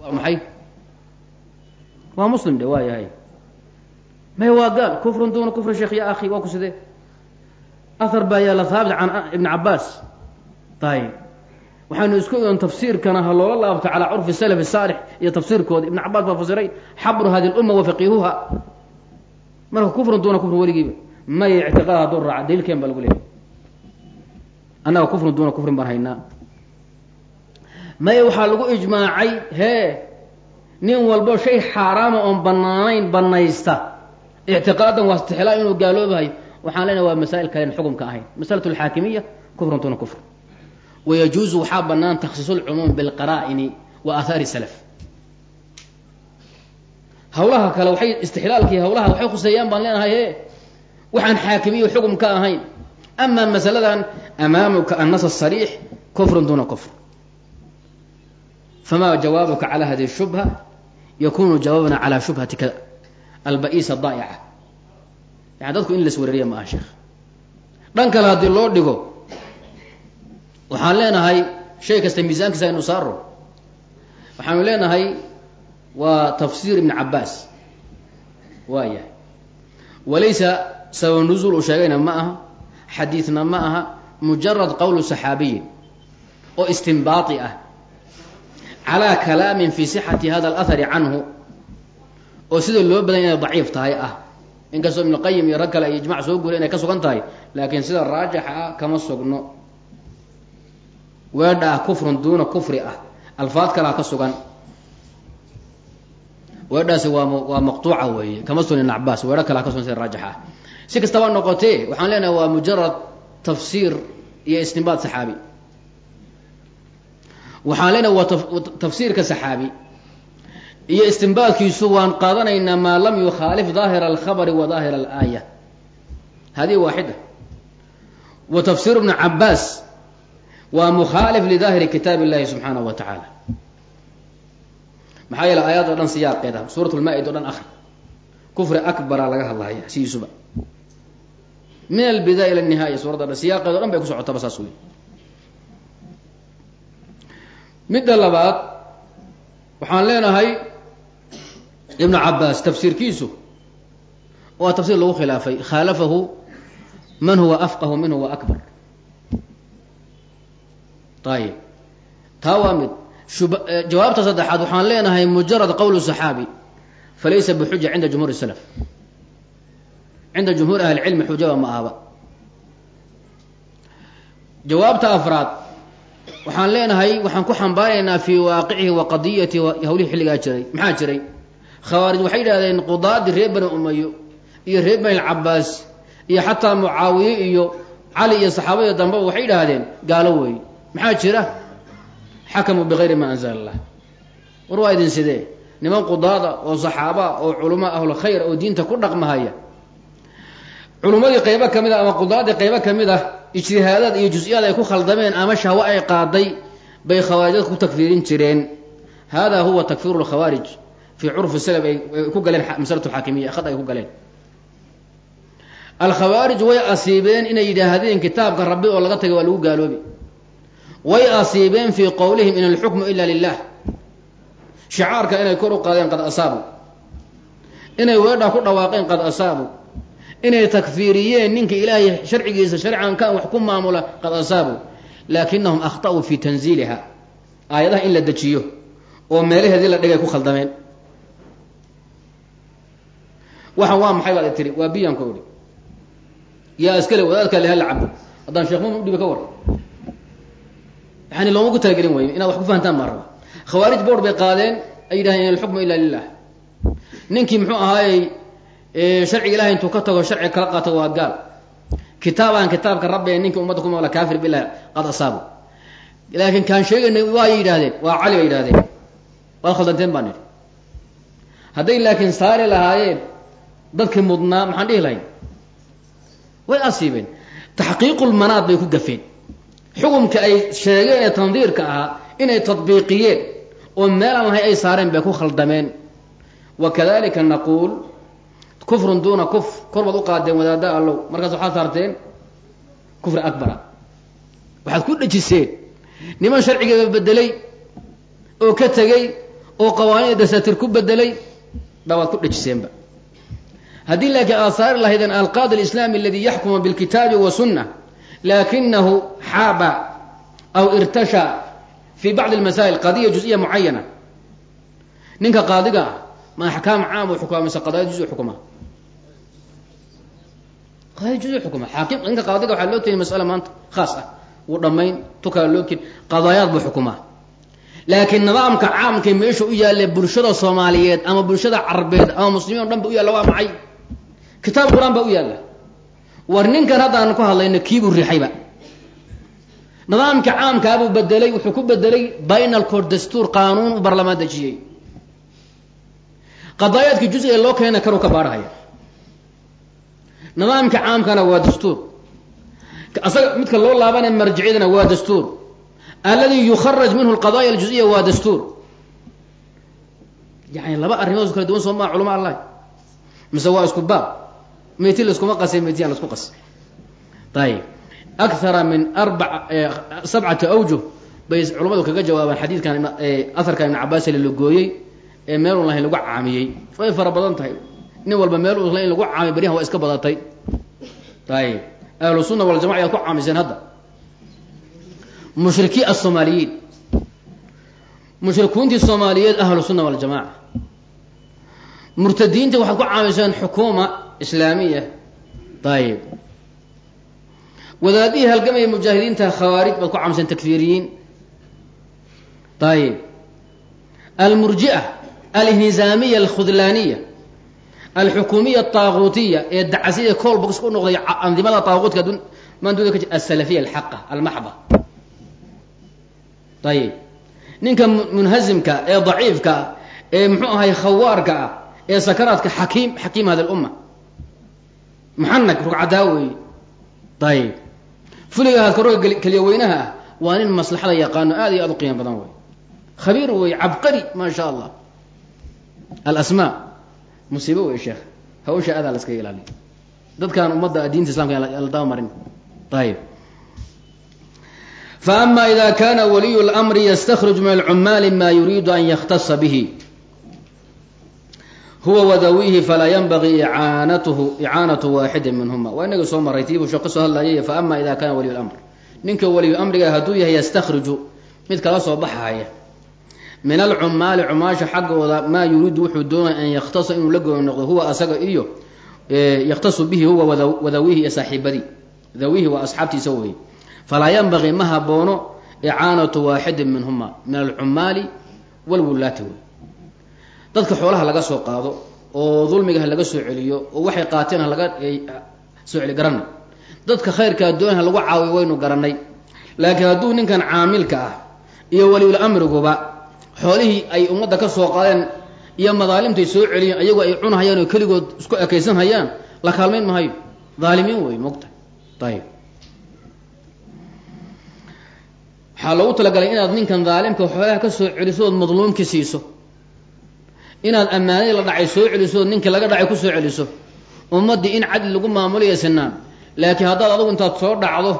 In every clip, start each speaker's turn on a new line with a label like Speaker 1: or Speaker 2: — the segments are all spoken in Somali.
Speaker 1: waa maxay? Waa muslim de waa yahay. May waa gaal kufrun duna kufri sheekh ya akhi waa ku sidee? Ahar baa yaalla haabit can ibn cabaas ayib waxaanu isku oon tafsiirkana loola laabto calaa curfi salaf saalix iyo tafsiirkooda ibn cabaas baa fasiray xabru hadi lumma wa marka kufrun duna kufri weligiiba. May ictiqaad hadduu raaca baa lagu leeyahy annaga kufrun duna kufrin baan haynaa may waxaa lagu ijmaacay hee nin walbo shay xaaraama oon banaanayn banaysta ictiqaadan waa istixlaa inuu gaaloobahay. Waxaan leenahay waa masaa'il kalen xukumka ahayn. Masalat alxaakimiya kufrun duna kufr. Wayajuuzu waxaa banaan takhsiisu lcumuum bilqaraa'ini wa aahaari salaf. Hawlaha kale waxay istixlaalkii hawlaha waxay khuseeyaan baan leenahay e waxaan xaakimiyo xukum ahayn. Ama masaladan amaamuka annas asariix kufrun duna kufr fama jawaabuka cala hadihi shubha yakunu jawaabna cala shubhatika alba'isa daa'ica yani dadku in las wereeriya ma aha sheekh dhan kale haddii loo dhigo waxaan leenahay shay kasta miisaankiisa aynu saaro waxaanu leenahay waa tafsiir ibn cabaas waa yahay walaysa sabab nuzuul uu sheegayna ma aha xadiidna ma aha mujarad qowlu saxaabiyin oo istinbaati ah calaa kalaamin fi sixati hada alahari canhu oo sida loo badan inay daciif tahay ah. Inkastoo ibnu qayim iyo rag kale ay ijmac soo guray inay ka sugan tahay laakiin sida raajixa ah kama sugno. Weedha ah kufrun duuna kufri ah alfaad kalea ka sugan. Weedhaasi waa waa maqtuuca weeye kama sugan ibn cabaas weedho kalea ka sugan sida raajix ah. Si kastaba noqotee waxaan leenahay waa mujarad tafsiir iyo istinbaad saxaabi waxaan leenahay waa tafsiirka saxaabi iyo istinbaadkiisu waan qaadanaynaa maa lam yukhaalif daahira alkhabari wa daahira alaaya hadihi waaxida wa tafsiir ibnu cabaas waa mukhaalif lidaahiri kitaab illahi subxaanahu wa tacaala maxaa yeele aayaad o dhan siyaaqeeda suurat lmaa-id o dhan akri kufri akbara laga hadlahaya sidiisuba min albidaaya ila nihaaya suuradda dhan siyaaqeed o dhan bay ku socotaba saas wey midda labaad waxaan leenahay ibnu cabaas tafsiirkiisu waa tafsiir lagu khilaafay. Khaalafahu man huwa afqahu minhu wa akbar. Ayib taa waa mid. Jawaabta saddexaad waxaan leenahay mujarad qowlu saxaabi falaysa bixuja cinda jumhuur salaf. Cinda jumhuur ahli cilmi xujaba ma ahaba jawaabta afraad waxaan leenahay waxaan ku xambaaraynaa fii waaqicihi wa qadiyati hawlihii xilligaa jiray. Maxaa jiray? Khawaarij waxay yidhahdeen qudaadii reer bani umayo iyo reer bani alcabaas iyo xataa mucaawiye iyo cali iyo saxaabadii dambeba waxay yidhaahdeen gaalo weey maxaa jira? Xakamuu bigayri ma anzala allah war waa idin sidee? Niman qudaada oo saxaaba oo culamo ahlul khayr oo diinta ku dhaqmahaya. Culummadii qaybo ka mid ah ama qudaadii qaybo ka mid ah ijtihaadaad iyo jus-iyaad ay ku khaldameen ama shahwo ay qaaday bay khawaarijadka ku takfiirin jireen. Hada huwa takfiiru lkhawaarij fii curfi salaf ay ku galeen masalat alxaakimiya khad ay ku galeen. Alkhawaarij way asiibeen inay yidhaahdeen kitaabka rabbi oo laga tagay waa lagu gaaloobi. Way asiibeen fii qowlihim in alxukmu ila lilah shicaarka inay kor u qaadeen qad asaabu. Inay weedha ku dhawaaqeen qad asaabu inay takfiiriyeen ninka ilaahay sharcigiisa sharcan kan wax ku maamula qad asaabu. Laakinahum akhta'uu fi tanziiliha. Aayadaha in la dejiyo oo meelaheedii la dhigay ku khaldameen. Waxan waa maxay baad tiri? Waa biyanka odhi yaa iskale wadaadka le cabo haddaan sheekh mumin udhibi ka war yani looma ku talagelin wey inaad wax ku fahantaan baa raba khawaarij boord bay qaadeen ay yidhahdeen alxukmu ila lilah ninkii muxuu ahaayey sharciga ilahay intuu ka tago sharci kala qaato waa gaal. Kitaabaan kitaabka rabbi ee ninka umadda ku maqla kaafir bilah qad asaabu. Laakiin kaan sheegaynay waay yidhahdeen waa cali bay yidhahdeen waad khaldanteen baan nidhi hadday laakiin saari lahaayeen dadkii mudnaa maxaan dhihi lahayn? Way asiibeen. Taxqiiqulmanaad bay ku gafeen. Xukumka ay sheegeen ee tandiirka ahaa inay tadbiiqiyeen oo meelaan lahay ay saareen bay ku khaldameen. Wa kadalika naquul kufrun duuna kufr kor baad u qaadeen wadaada allow. Markaas waxaad akbara waxaad ku dhejiseen niman sharcigeeda bedelay oo ka tegey oo qawaaniida dasaatiir ku bedelay babaad ku dhejiseenba. Haddii laakiin aad saari lahaydeen alqaadi alislaami aladi yaxkuma bilkitaabi wa sunna laakinahu xaaba aw irtasha fi bacdi almasaa'il qadiya juziya mucayana ninka qaadiga ah ma axkaam caam u xukuma mise qadaaya juzi xukuma xukuma. Xaakim loo keenay mas'ala maanta khaas ah. Wuu dhammayn tukaa loo keen. Laakiin nidaamka caamkay meesha u yaalla bulshada soomaaliyeed ama bulshada carabeed ama muslimiin o dhan ba u yaalla waa maxay kitaab qur'aan baa u yaalla. War ninkan haddaan ku hadlayno kiibuu riixayba. Nidaamka caamkaabuu bedelay wuxuu ku bedelay bainal court dastuur qaanuun u barlamaan dejiyey. Qadaayaadkii juz-iga loo keena karuu ka baarhaya nidaamka caamkana waa dastuur. Asaga midka loo laabanaya marjiciyadana waa dastuur. Aladi yukharaj minhu alqadaaya aljuziya waa dastuur. Yani laba arrimood kala duwan soo maa culama allah mise waa isku baab. Meyti laskuma qasay meytiyan lasku qasay. Ayib akara min arba sabcati awjuh bay culamadu kaga jawaabaan xadiidkan aharkan ibn cabaas la gooyey ee meelun lahayn lagu caamiyey. Way fara badan tahay nin walba meel un in lagu caamiy baryahan waa iska badatay. Ayib ahlu sunna waljamaca yaad ku caamiseen hadda. Mushrikii asoomaaliyiin mushrikiintii soomaaliyeed ahlu sunna waljamaca murtadiinta waxaad ku caamiseen xukuuma islaamiya. Ayib wadaadihii halgamaya mujaahidiinta khawaarij baad ku caamiseen takfiiriyiin. Ayib almurji'a alnizaamiya alkhudlaaniya alxukuumiya ataaguutiya ee dacasida colbox u noqday andimada taaguutka maanduda ka asalafiya alxaqa almaxba ayib ninka munhazimka ee daciifka ee muxuu ahay khawaarka ah ee sakaraadka xakiim xakiim hadi lumma muxanag rugcadaa weeye ayib fuliga hadka roga keliya weynaha ah waa nin maslaxada yaqaano aad iyo aad u qiimo badan wey khabiir wey cabqari ma allah alasmaa musiibo wey sheekh. Hawsha aadaa la iskaga ilaaliya dadkan ummadda diinta islamka la dabamarin ayib faama ida kana waliyu lmri ystakhrij min alcumaali ma yuriidu an yakhtasa bihi. Huwa wadawihi falaa yanbagii icaanatuhu icaanatu waaxidin minhuma waa inaga soo maray tiibuu sheekh ka soo hadlayay faama ida kana waliyu lamr ninka waliyu amriga hadduu yahay yastakhriju mid kala soo baxaya min alcumaali cumaasha xaggooda maa yuriidu wuxuu doonaya an yakhtasa inuu la gooni noqdo huwa asaga iyo yakhtasu bihi huwa wadawihi iyo saaxiibadii. Dawihi waa asxaabtiisa weye falaa yanbagii ma haboono icaanatu waaxidin minhuma min alcumaali walwulaati wey dadka xoolaha laga soo qaado oo dulmiga ha laga soo celiyo oo waxay qaateen ha laga soo celi garanay dadka khayrkaa doon ha lagu caawiyo waynu garanay laakiin hadduu ninkan caamilka ah iyo waliul amriguba xoolihii ay ummadda ka soo qaadeen iyo madaalimtay soo celiyeen ayagu ay cunhayaan oo keligood isku ekaysan hayaan la kaalmayn mahayo dhaalimiin wey mogta ayib waxaa loogu talagalay inaad ninkan dhaalimka xoolaha ka soo celiso ood madluumki siiso. Inaad ammaanadii la dhacay soo celiso ood ninkii laga dhacay ku soo celiso. Ummaddii in cadli lagu maamulayo sinaan laakiin haddaad adugu intaad soo dhacdo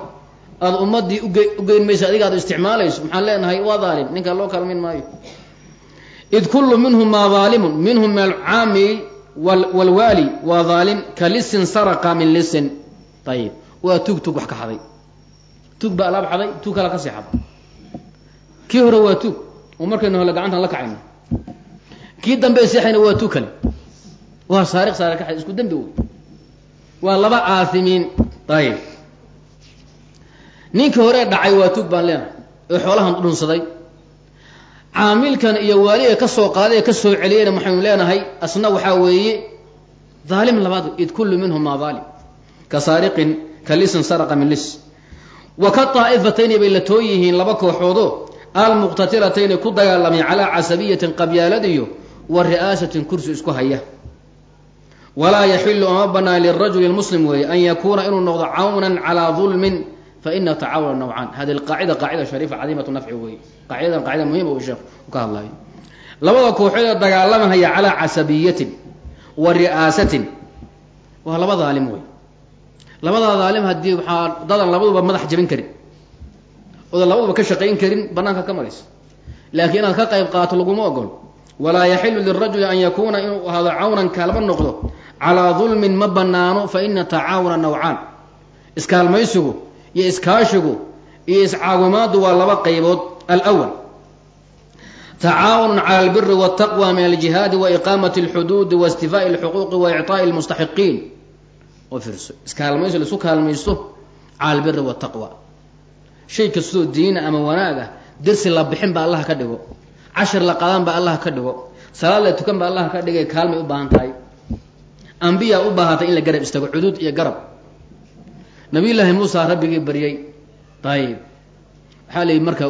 Speaker 1: aada ummaddii uge ugeyn maysa adiga ad isticmaalayso maxaan leenahay waa dhaalim ninkaa loo kaalmayn maayo id kullu minhum maa dhaalimun minhum min alcaami walwaali waa dhaalim ka lisin saraqa min lisin ayib waa tug tug wax ka xaday tug baa alaab xaday tug kala ka sii xaday kii hore waa tug oo markaynu hole gacantaan la kacayno kii dambe seexayna waa tug kale waa saariq ka xaday isku dembi wey waa laba aasimiin ayib ninkii hore dhacay waa tug baan leenahay oo xoolahan dhunsaday caamilkan iyo waaliga ka soo qaaday ee ka soo celiyeyna maxaynu leenahay asna waxaa weeye dhaalim labaad id kullu minhum maa dhaalim ka saariqin ka lisin saraqa min lis. Wa ka daa'ifatayni bay la too yihiin laba kooxoodo almuqtatilatayni ku dagaalamay calaa casabiyatin qabyaaladiyo wa ri'aasatin kursi isku haya. Walaa yaxilu ama banaan lirajuli muslim weeye an yakuuna inuu noqdo cawnan calaa dulmin faina tacaawuna nawcaan hadi qaacida qaacida shariifa cadiimatu nafci weeye qaacidadan qaacida muhima u sheekh ka hadlayo labada kooxood ee dagaalamahaya calaa casabiyatin wa ri'aasatin waa laba dhaalim wey labadaa dhaalim haddii waxaa dadan labaduba madax jabin karin oodan labaduba ka shaqayn karin banaanka ka maraysa laakiin inaad ka qayb qaato laguma ogol walaa yaxilu lirajuli an yakuuna inuu ahaado cawnan kaalma noqdo calaa dulmin ma banaano fa ina tacaawuna nawcaan iskaalmaysigu iyo iskaashigu iyo iscaawimaadu waa laba qaybood alwal tacaawun cala albiri wاtaqwa min aljihaadi wa iqaamati اlxuduudi wa istifaa'i اlxuquuqi wa icطaa'i اlmustaxiqiin oo fiirso iskaalmayso laisu kaalmaysto cala albiri wاtaqwa shay kastoo diina ama wanaag ah dersi la bixin ba allah ka dhigo cashir la qadaan ba allah ka dhigo salaad la tukan ba allah ka dhigay kaalmay u baahan tahay ambiyaa u baahatay in la garab istaago cuduud iyo garab nabiy llaahi muusa rabbigii baryey ayib waxaa yidhi marka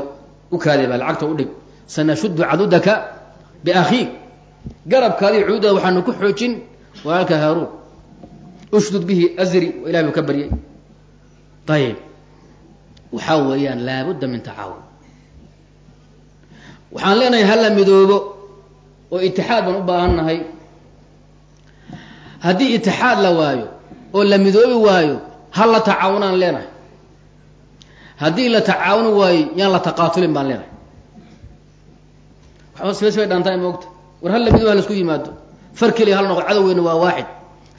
Speaker 1: u kaadeba lacagta u dhig. Sanashuddu cadudaka biakhiik. Garabkaadii cududaada waxaanu ku xoojin. Walaalka haaruun. Ushdud bihi azri ilahi buu ka baryey ayib waxaa weeyaan laabudda min tacaawun. Waxaan leenahay hala midoobo oo itixaad baan u baahannahay. Haddii itixaad la waayo oo la midoobi waayo hal la tacaawunaan leenahay? Haddii la tacaawuni waayo yaan la taqaatulin baan leenahay. Waxba sbay dhantaay moogta war hal la midoobo hal isku yimaado. Far keliya hal noqo cadowgeyna waa waaxid.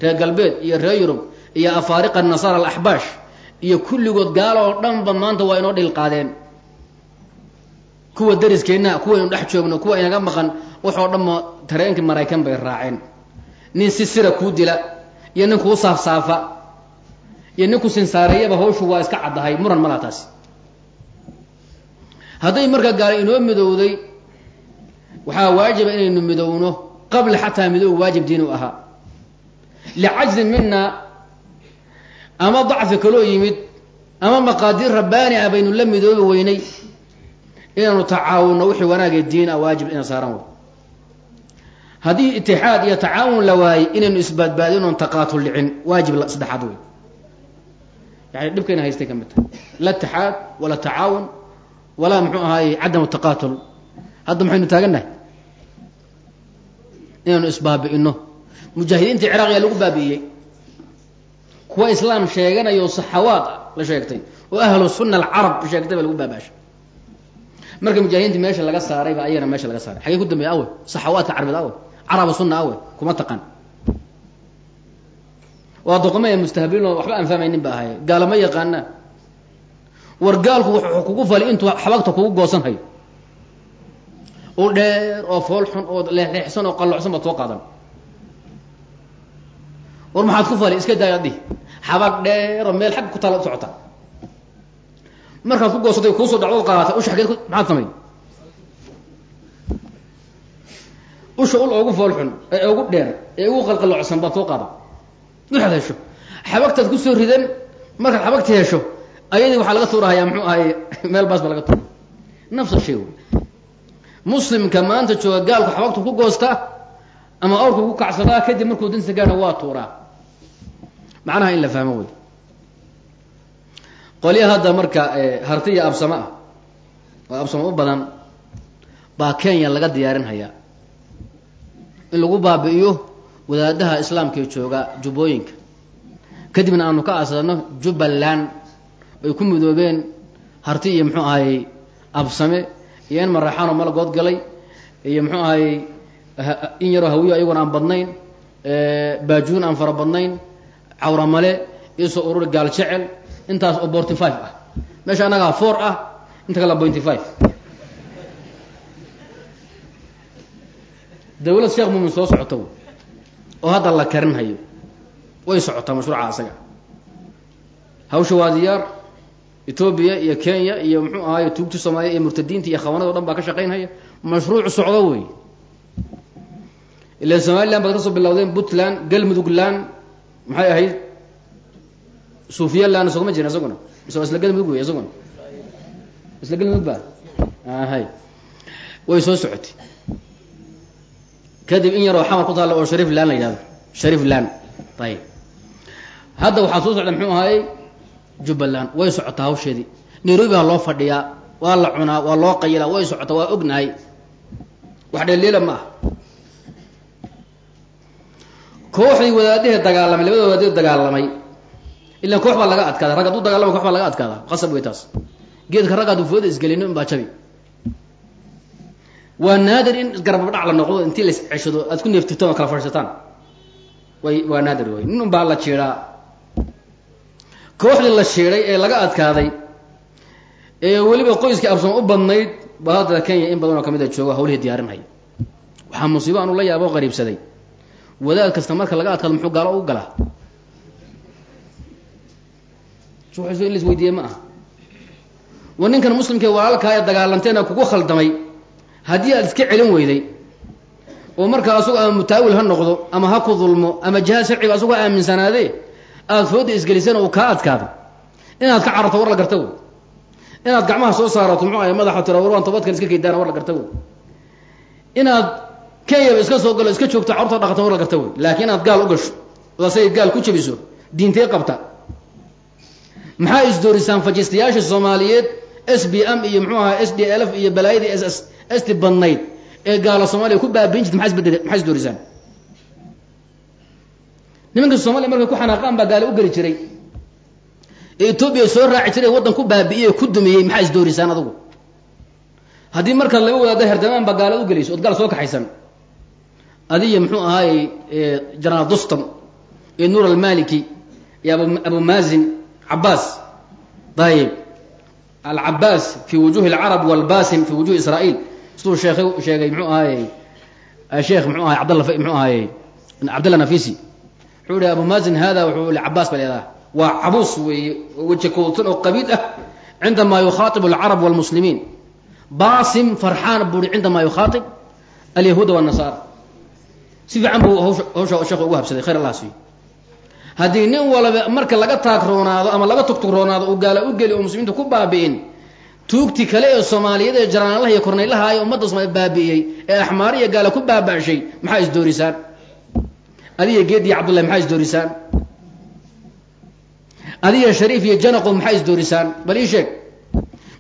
Speaker 1: Reer galbeed iyo reer yurub iyo afaariqa nasaara alaxbaash iyo kulligood gaalo oo dhanba maanta waa inoo dhil qaadeen. Kuwa dariskeenna kuwaynu dhex joogno kuwa inaga maqan waxoo dhanba tareenkii maraykan bay raaceen. Nin si sira kuu dila iyo nin kuu saafsaafa iyo nin ku sinsaareeyaba hawshu waa iska caddahay muran malaha taasi. Hadday marka gaalo inoo midowday waxaa waajiba inaynu midowno qabla xataa midoob waajib diin u ahaa. Licajzin mina ama dacfi kaloo yimid ama maqaadiir rabbaani ah baynu la midoobi weynay inaanu tacaawunno wixii wanaagee diin ah waajib ina saaran way haddii itixaad iyo tacaawun la waayey inaynu isbaadbaadin oon taqaatul dhicin waajib saddexaad wey yani dhibkayna haystay ka mid tahay la itixaad wala tacaawun walaa muxuu ahaaye cadamu taqaatul hadda maxaynu taagannahay inaanu isbaabi'ino mujaahidiinta ciraaq yaa lagu baabi'iyey kuwa islaam sheeganayo saxawaad la sheegtay oo ahlu sunna alcarab sheegtay baa lagu baabaashay marka mujaahidiinta meesha laga saaray ba ayagana meesha laga saaray xagee ku dambeeya awe saxawaadka carbeed awe caraba sunna awe kuma taqan waa doqome ee mustahbiliin oo waxba aan fahmaynin ba ahaye gaalama yaqaanaa war gaalku wuxuu kugu fali intuu xabagta kugu goosan hayo. Oo dheer oo fool xun oo leexleexsan oo qallocsan baad soo qaadan. War maxaad ku fali iska daaya adih xabag dheer oo meel xag ku taala u socota. Markaad ku goosatay kuusoo dhacdood qaadata usha xageed maxaad samay usha ul ugu fool xun ee ugu dheer ee ugu qalqalocsan baad soo qaada waxaad hesho xabagtaad ku soo ridan markaad xabagta hesho ayadii waxaa laga tuurahayaa muxuu ahay meel baas baa laga tuura nafsa shay wey muslimka maanta jooga gaalku xabagtu ku goosta ama awrku ku kacsadaa kadib markuu dinsa gaadha waa tuuraa. Macnaha in la fahmo wey. Qolya hadda marka harti iyo absamo ah. Oo absamo u badan. Baa kenya laga diyaarin hayaa in lagu baabi'iyo wadaadaha islaamkaee jooga jubbooyinka kadibna aanu ka aasano jubbaland. Ay ku midoobeen. Harti iyo muxuu ahayey absame iyo in maraxaanoo malagood galay iyo muxuu ahayey in yaroo hawiyo ayagoon aan badnayn baajuun aan fara badnayn cawramale isoo ururi gaal jecel intaas oo borty five ah. Meesha annagaa four ah inta kale pointy five. Dawlad sheekh muumin soo socota oo hadda la karin hayo. Way socotaa mashruuca asaga. Hawsha waa diyaar etoobiya iyo kenya iyo muxuu ahaaye tuugti soomaaliya iyo murtadiinta iyo khawanada o dhan baa ka shaqaynhaya mashruuc socdo wey. Ilan somaliland baad ka soo bilowdeen puntland galmudugland maxay ahayd? Suufiyaland isaguma jirin isaguna. Waa isla galmudug wey isaguna. Isla galmudug ba hay way soo socotay kadib in yaroo xamar ku taalla oo sharif lan la yidhahdo. Sharif lan ayib hadda waxaa soo socda muxuu ahaayey jubbaland way socotaa hawsheedii. Nairobi baa loo fadhiyaa waa la cunaa waa loo qayilaa way socotaa waa ognahay. Wax dheeliila ma ah kooxdii wadaadahee dagaalamay labada wadaadee dagaalamay ilan koox baa laga adkaada rag hadduu dagaalamay kox baa laga adkaada qasab wey taas. Geedka rag hadduu fooda isgelino in baa jabi waa naadir in isgarbabdhac la noqdo intii la isceshado aad ku neeftirtaan oo kala fadhiisataan way waa naadir wey nin un baa la jiidhaa kooxdii la shiiday ee laga adkaaday ee weliba qoyskii absoon u badnayd baa hadda kenya in badan oo ka mid a joogo hawlihii diyaarinhaya waxaa musiibo aanu la yaabo o qariibsaday. Wadaad kasta marka laga adkaado muxuu gaalo ugu galaa? In la ma aha. Wa ninkan muslimkee walaalkaa ee dagaalanteena kugu khaldamay haddii aad iska celin weyday oo markaa asago ama mutaawil ha noqdo ama ha ku dulmo ama jihaad sharciga asagoo aaminsanaadee aada fooda isgelisana uu kaa adkaado. Inaad ka cararto war la garta wey inaad gacmaha soo saarato muxuu ahay madaxa tira war waan toobadkan iska keydaana war la garta wey inaad kenyaba iska soo galo iska joogto carurta dhaqato war la garta wey laakiin inaad gaal u gasho ood asagay gaal ku jabiso diintee qabta. Maxaa isdoorisaan fajistayaasha soomaaliyeed s b m iyo muxuu ahaa s d l f iyo balaayadii s s sti badnayd ee gaala soomaaliya ku baabiin jirta maa isbeddel maxaa isdoorisaan nimanka soomaliya markay ku xanaaqaan baa gaale u geli jiray. Ee soo raaci jiray waddan ku baabi'iyey ku dumiyey maxaa isdoorisaan adugu haddii markaad laba wadaada herdamaan baa gaala u gelayso ood gaal soo kaxaysan. Adiya muxuu ahaayey janaal doston iyo nuur almaliki iyo abu maazin cabaas. Ayib alcabaas fi wujuhi alcarab walbasim fi wujuhi israa'iil siduu sheekh sheegay muxuu ahaayey sheekh muxuu ahay abdalla muxuu ahaayey cabdalla nafisi. Wuxuu ihi abu maazin hada wuxuu cabaas ba leedaha waa cabuus weeye weji kuudsan oo qabiid ah cindamaa yukhaatib alcarab walmuslimiin. Basim farxaan buri cindamaa yukhaatib alyahuuda wاnasaara si fiican buu hawsha sheekhu ugu habsaday. Khayr allah siiyo. Haddii nin walaba marka laga taagroonaado ama laga tugtugroonaado uu gaala u geli oo muslimiinta ku baabi'in tuugti kale ee soomaaliyeed ee jaraanlaha iyo kornaylaha ee ummadda soomaliya baabi'iyey ee axmaari iyo gaala ku baaba'shay maxaa isdoorisaan adiga geed iyo cabdullahi maxaa isdoorisaan adiga shariif iyo janaqo maxaa isdoorisaan bal ii sheeg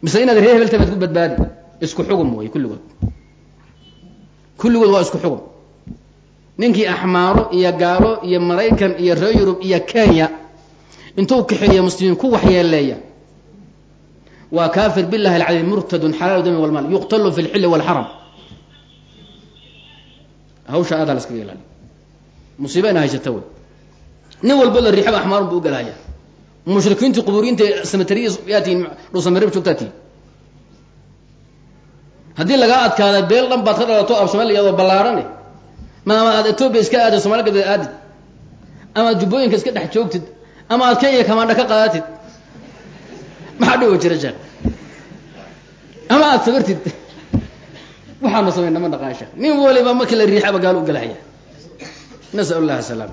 Speaker 1: mise inaad reer hebel tabaad ku badbaadi isku xugum wey kulligood. Kulligood waa isku xugum. Ninkii axmaaro iyo gaalo iyo maraykan iyo reer yurub iyo kenya intuu kaxeeya muslimiin ku waxyeeleeya waa kaafir billahi alcadiim murtadun xalaalu dami walmaal yuqtalu fi lxilli walxaram hawsha aadaa la iskaga ilaaliy musiiba ina haysata wey nin walbo la riixaba axmaarun bu u galahaya mushrikiintii quburiinta samatariya yaa tihin dhuusamarib joogtaa tihin haddii lagaa adkaada beel dhan baad ka dhalato af somalia iyadoo ballaarane ma ama aad etoobiya iska aadid somali galbeed aadid. Ama aad jubbooyinka iska dhex joogtid. Ama aad kenya kamaandha ka qaadatid maxaa dhigo jira sheekh ama aad sabirtid? Waxaanu samayna ma dhaqaan sheekh nin waliba markii la riixaba gaal u galahaya nasal llahi salaam.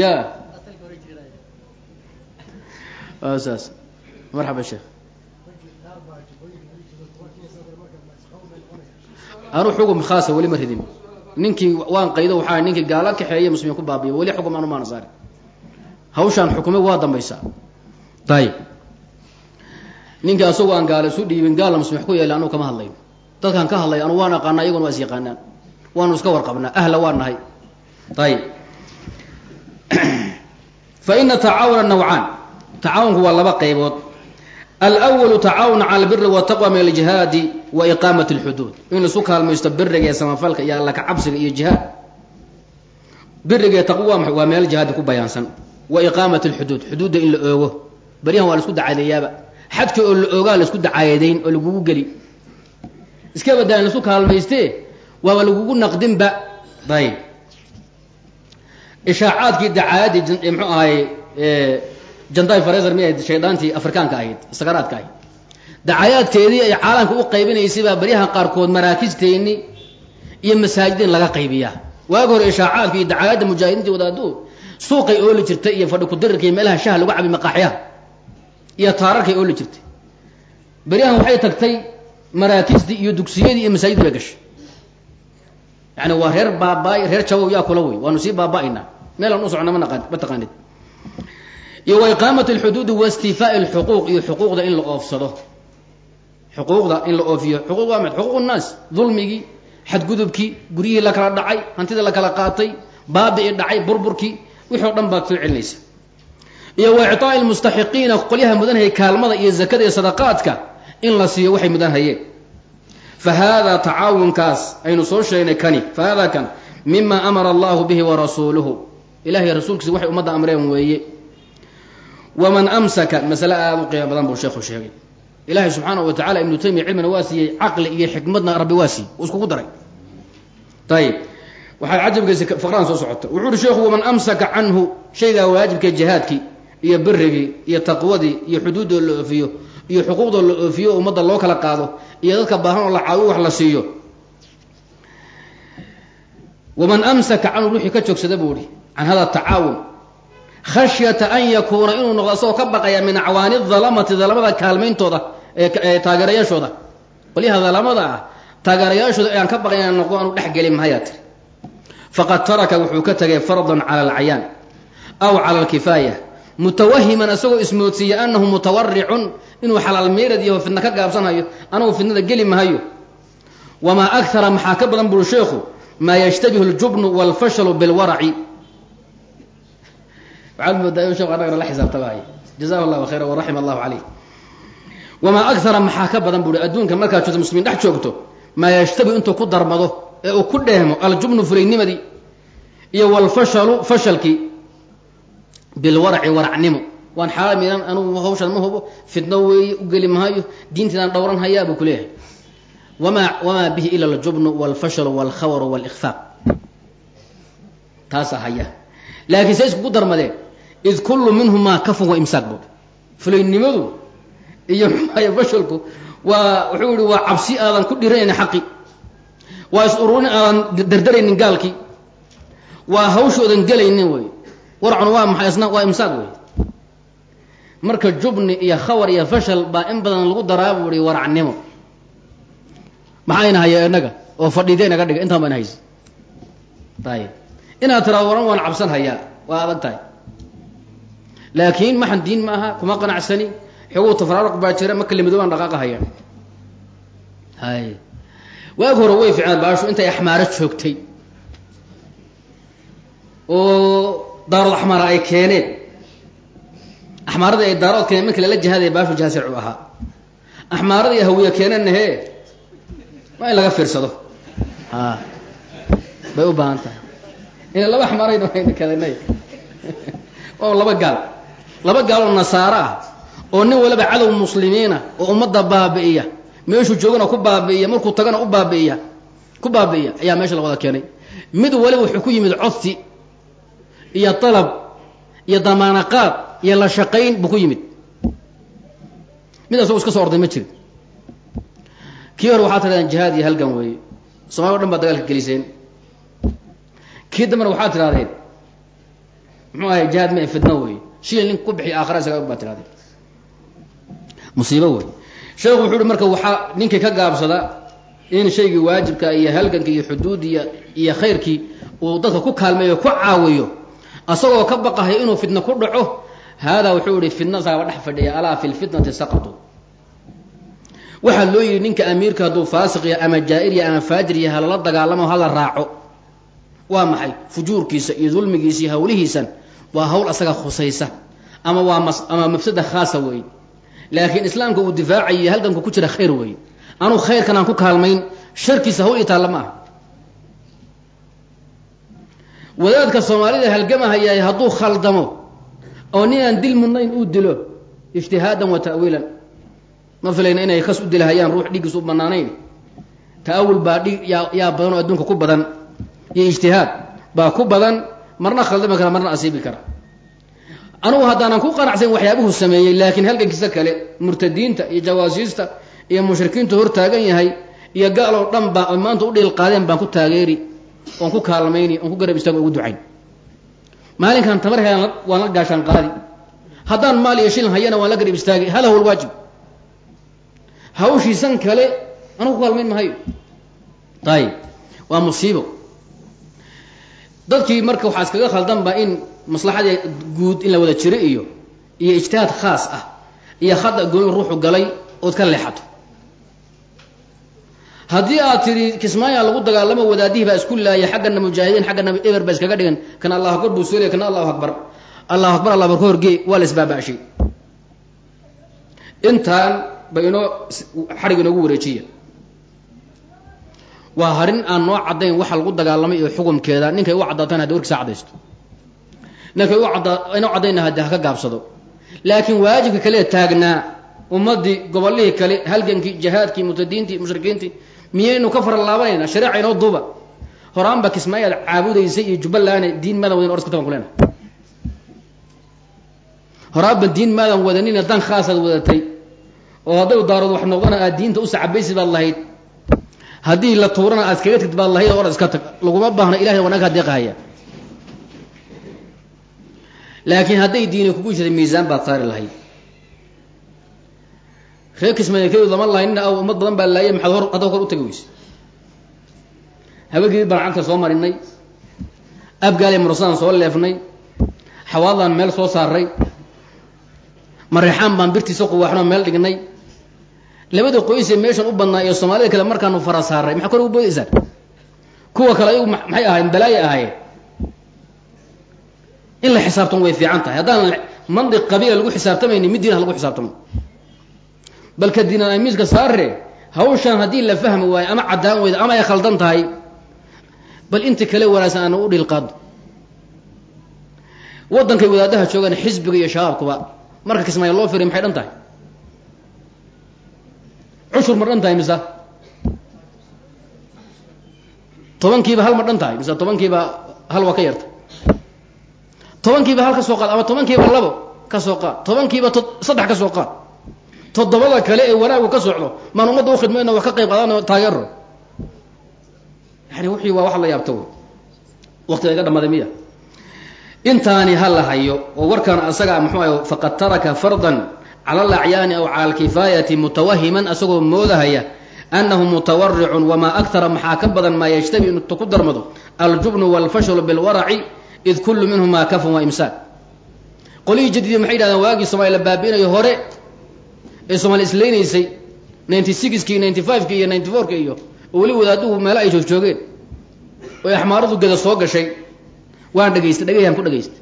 Speaker 1: Ya. Saas. Marxaba sheekh. Anu xugum khaasa weli ma ridin. Ninkii waan qaydo waxaa ninkii gaala kaxeeye muslimiin ku baabiya weli xugum anu maana saari hawshaan xukumay waa dambaysaa ayib ninkii asagoo aan gaala isu dhiibin gaalla muslimiin ku yeela anugu kama hadlayno. Dadkaan ka hadlay anu waan aqaana iyaguna waa is yaqaanaan waanu iska warqabnaa. Ahla waa nahay. Ayib fa ina tacaawuna nawcaan. Tacaawunku waa laba qaybood. Alwalu tacaawun cala albiri wataqwa min aljihaadi wa iqaamat alxuduud. In laisu kaalmaysto biriga iyo samafalka iyo alla kacabsiga iyo jihaad. Biriga iyo taqwa waa meel jihaadi ku bayaansan. Wa iqaamat alxuduud. Xuduudda in la oogo beryahan waa la isku dacaadeeyaaba xadka oo la oogaa la isku dacayadeyn oo lagugu geli. Iska badaan laisu kaalmayste waaba lagugu naqdinba. Ayb ishaacaadkii dacaayadii mxuu ahay janday fareser mi ahayd? Shaydaantii afrikaanka ahayd sakaraadka ahayd. Dacayaadkeedii ay caalamka u qaybinaysay baa baryahan qaarkood maraakisteeni iyo masaajidin laga qaybiyaa. Waagi hore ishaacaadka iyo dacaayadda mujaahidiinta wadaadu suuqay ooli jirtay iyo fadhi iyo meelaha shaha lagu cabi maqaaxyaha iyo taararkay ooli jirtay. Baryahan waxay tagtay maraakistii iyo dugsiyadii iyo masaajidii bay gashay. Yani waa reer baaba reer jawow yaa kula wey waanu sii baaba'aynaa. Meelaan u socna ma taqaanid. Iyo wa iqaamat alxuduudi wa istifaa'i alxuquuq iyo xuquuqda in la oofsado. Xuquuqda in la oofiyo. Xuquuq waa mid xuquuq nnaas dulmigii xadgudubkii guryihii la kala dhacay hantida la kala qaatay baabi'i dhacay burburkii wixii o dhan baad soo celinaysa iyo wa icطaa'i lmustaxiqiina qolyaha mudanhayay kaalmada iyo zakada iyo sadaqaadka in la siiyo waxay mudan hayeen. Fa haadaa tacaawunkaas aynu soo sheegnay kani fa haadaa kan mima amara allahu bihi warasuuluhu ilahay rasuulkiisa waxay ummadda amreen weeye. Waman amsaka masale aada u qiimo badan buu sheekhu sheegay. Ilaahay subxaanahu wa tacala ibnu taymiya cilmina waa siiyey caqli iyo xikmadna rabbi waa siiyey uu iskugu daray. Ayib waxaa cajabkiisa faqradan soo socota. Wuxuu uhi sheekhu waman amsaka canhu? Shaygaa waajibka jihaadkii iyo birigii iyo taqwadii iyo xuduuddoo la oofiyo iyo xuquuqdoo la oofiyo ummadda loo kala qaado iyo dadka baahan oo la caawiyo wax la siiyo. Waman amsaka canhu ruuxii ka joogsada buu ihi can hada tacaawun. Khashyata an yakuuna inuu noqdo isagoo ka baqaya min acwaani dalamati dalamada kaalmayntooda ee taageerayaashooda qolyaha dalamada ah taageerayaashooda ayaan ka baqay inaan noqdo aanu dhex gelin mahayaa tiri. Faqad taraka wuxuu ka tegay fardan cala alcayyaan aw cala alkifaaya mutawahiman isagoo ismoodsiiya anahu mutawaricun inuu xalaal meerad yaho fidna ka gaabsanhayo anagu fidnada geli mahayo. Wamaa akara maxaa ka badan buri sheekhu maa yashtabihu ljubnu walfashalu bilwaraci. Waxaad moodaa in sheekhu annagana la xisaabtamaayo jazahu llahu khayra waraxima allahu caleyh wamaa akara maxaa ka badan buuhi adduunka markaad joogto muslimiin dhex joogto maa yashtabihu intuu ku darmado ee uu ku dheehmo aljubnu fulaynimadii iyo walfashalu fashalkii bilwaraci waracnimo waan xaala midan anugu hawshaan ma hubo fidno weeye u geli mahayo diintiidaan dhowran hayaa buu kuleeyahay wama wamaa bihi ila aljubnu walfashalu walkhawaru walikfaaq taasaa haya laakiin say iskugu darmadeen id kullu minhumaa kafun wa imsaak bu fulaynimadu iyo mxuahay fashalku waa wuxuu yihi waa cabsi aadan ku dhiranaynin xaqi waa is ururin aadan dardaraynin gaalkii waa hawshoodan gelaynin wey warcuna waa maxay isna waa imsaaq wey marka jubni iyo khawar iyo fashal baa in badan lagu daraa buu ihi waracnimo. Maxayna haya inaga? Oo fadhiide inaga dhiga intaan baan haysa ayib inaad tiraado waran waan cabsan hayaa. Waa adag tahay. Laakiin maxan diin ma aha kuma qanacsani. Xoguu tafraaruq baa jira ma kalimadoobaan dhaqaaqa hayaan hay. Waag hore way ficnaan baashu intay axmaaro joogtay. Oo daarood axmaara ay keeneen. Axmaaradii ay daarood keeneen markii lala jihaadaya baashu jihaad sharcu ahaa. Axmaaradii hawiye keeneenna hee waa in laga fiirsado. A bay u baahan tahay. Laba axmaarayna wayna kadanay waa laba gaal. Laba gaal oo nasaaro ah oo nin waliba cadow muslimiina oo ummadda baabi'iya. Meeshuu joogana ku baabi'iya markuu tagana u baabi'iya ku baabi'iya ayaa meesha la wada keenay. Mid waliba wuxuu ku yimid codsi iyo dalab iyo damaanaqaad iyo la shaqayn buu ku yimid. Mid asagoo iska soo orday ma jirin kii hore waxaa tidhahdeen jihaad iyo halgan weeye. Somalia o dhan baad dagaalka geliseen kii dambena waxaad tidhahdeen muxuu ahay jihaad ma fidno weeye. Shil nin ku bixiy aakhara isaga baad tidhahdeen musiibo wey sheekhu wuxuu uhi marka waxaa ninkii ka gaabsada in shaygii waajibka iyo halganka iyo xuduudiya iyo khayrkii uu dadka ku kaalmeeyo ku caawiyo asagoo ka baqahay inuu fitna ku dhaco haadaa wuxuu ihi fitna saaba dhex fadhiya alaa fi lfitnati saqatu. Waxaa loo yidhi ninka amiirka hadduu faasiq yahay ama jaa'ir ama faajir yahay halala dagaalamo hala raaco. Waa maxay? Fujuurkiisa iyo dulmigiisa iyo hawlihiisan waa hawl asaga khusaysa ama waa mas ama mafsada khaasa weeye laakiin islaamka uu difaacayo halganku ku jira khayr weeye anuu khayrkan aan ku kaalmayn sharkiisa hawl ii taalla ma aha wadaadka soomaalida halgamahayaay hadduu khaldamo oo ninaan dil mudnayn uu dilo ijtihaadan wa ta'wiilan. Ma filayna inay kas u dilahayaan ruux dhiiggiis u banaanayn ta'awul baa dhig yaa badan oo adduunka ku badan. Iyo ijtihaad baa ku badan marna khaldami kara marna asiibi kara. Anugu haddaanan ku qanacsayn waxyaabuhu sameeyey laakiin halgankiisa kale murtadiinta iyo jawaasiista iyo mushrikiintu hor taagan yahay iyo gaaloo dhan baa maanta u dhiil qaadeen baan ku taageeri oon ku kaalmayni oon ku garab istaago ugu ducayn. Maalinkan tamar helan waan la gaashaan qaadi. Haddaan maal iyo shilin hayana waan la garab istaagay hada huwa alwaajib hawshiisan kale anu ku kaalmayn mahayo ayib waa musiibo. Dadkii marka waxaa iskaga khaldanba in maslaxadii guud in la wada jiro iyo iyo ijtihaad khaas ah iyo khada gooni ruuxu galay ood ka leexato haddii aad tidhi kismaayaa lagu dagaalamo wadaadihii baa isku laayay xaggana mujaahidiin xaggana eber baa iskaga dhigan kana allahu akbar buu soolaya kana allahu akbar. Allahu akbar allah ka horgee waa la isbaaba'shay intaan ba inoo xarig inoogu wareejiya. Waa harin aan noo caddayn waxa lagu dagaalamay iyo xukumkeeda. Ninkay u caddaatana hadi warkiisa cadaysto ninkay u caddayna hadi haka gaabsado. Laakiin waajibka kale taagnaa ummaddii gobollihii kale halgankii jihaadkii mutadiintii mushrikiintii miyaynu ka fara laabanayna shareeca inoo duuba. Horaanba kismaayaad caabudaysay iyo jubbaland diin maadan wadan orska taban kulena horaanba diin maadan wadanina dan khaasaad wadatay. Oo hadday daarood wax noqdana aad diinta u sacabaysi baad lahayd. Haddii la tuurana aad iskaga tagd baad lahayd or iska tag. Laguma baahna ilahay wanaag hadeeqahaya laakiin hadday diini kugu jirtay miisaan baad saari lahayd reer kismaayo lama lahaynina aw ummad badan baa laayay maxaad hor hadda hor u tagi weyse. Habagii baan cagta soo marinay abgaale mursadaan soo leefnay xawaadaan meel soo saaray mareexaan baan birtiisa quwaaxnoo meel dhignay labada qoysee meeshan u badnaa iyo soomaalida kale markaanu fara saaray maxaa kor ugu boodaysaan kuwa kale ayagu maxay ahaayeen? Balaayo ahaayeen. In la xisaabtamo way fiican tahay. Haddaan mandiq qabiila lagu xisaabtamayni mid ha lagu xisaabtamo balka diinaan amiiska saare hawshan haddii la fahmi waayo ama caddaan weyda ama ay khaldan tahay. Bal inta kale wanaagsan aana u dhilqaado waddankay wadaadaha joogaan xisbiga iyo shabaabkuba marka kismaayo loo firiy maxay dhan tahay? Cushur ma dhan tahay mise tobankiiba hal ma dhan tahay mise tobankiiba hal waa ka yarta. Tobankiiba hal ka soo qaad ama tobankiiba labo ka soo qaad tobankiiba to saddex ka soo qaad toddobada kale ee wanaagu ka socdo maan ummadda ukhidmayno wax ka qayb qaadano taageero yani wixii waa wax la yaabto wy waqtiga iga dhamaaday miya. Intaani ha la hayo oo warkan asaga muxuu ah faqad taraka fardan cala alacyaani aw cala alkifaayati mutawahiman asagoo moodahaya annahu mutawaricun wamaa aktara maxaa ka badan maa yajtabi intu ku darmado? Aljubnu walfashlu bilwaraci id kullu minhumaa kafun wa imsaak. Qolihii jadiidi maxay yidhahdeen waagii soomaliya la baabi'inayo hore ee soomaaliya islaynaysay ninety sixkii ninety fiveki iyo ninety fourka iyo weli wadaaduhu meelo ay joog joogeen oo axmaaradu geda soo gashay waan dhegaystay dhegayaan ku dhegaystay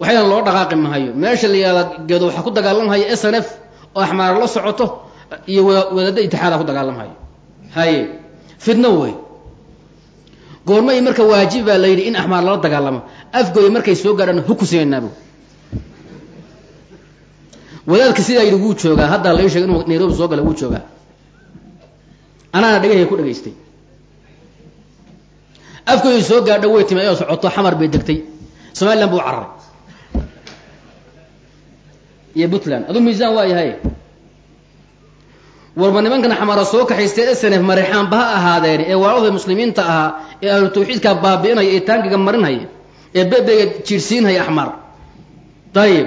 Speaker 1: waxayna loo dhaqaaqi mahayo meesha la yihahda gedo waxaa ku dagaalamhaya s n f oo axmaar la socoto iyo wadaadda itixaada ku dagaalamhayo haye fidno wey. Goormay marka waajib baa la yidhi in axmaar lala dagaalamo. Afgooya markay soo gaadhaan hukusimaynaabo wadaadka sidaa yidhi wuu joogaa haddaa la ii inuu nairobi soo gala wuu joogaa anaana dhegahaya ku dhegaystay afkooda soo gaadho way timi ayoo socoto xamar bay degtay. Somalilan buu cararay. Iyo puntland. Aduu miisaan waa yahay. Warba nimankan xamara soo kaxaystee snf mareexaanba ha ahaadeen ee waalada muslimiinta ahaa ee ahlu tawxiidkaa baabi'inaya ee taankiga marinhaya ee bebega jiirsiinhaya axmar ayib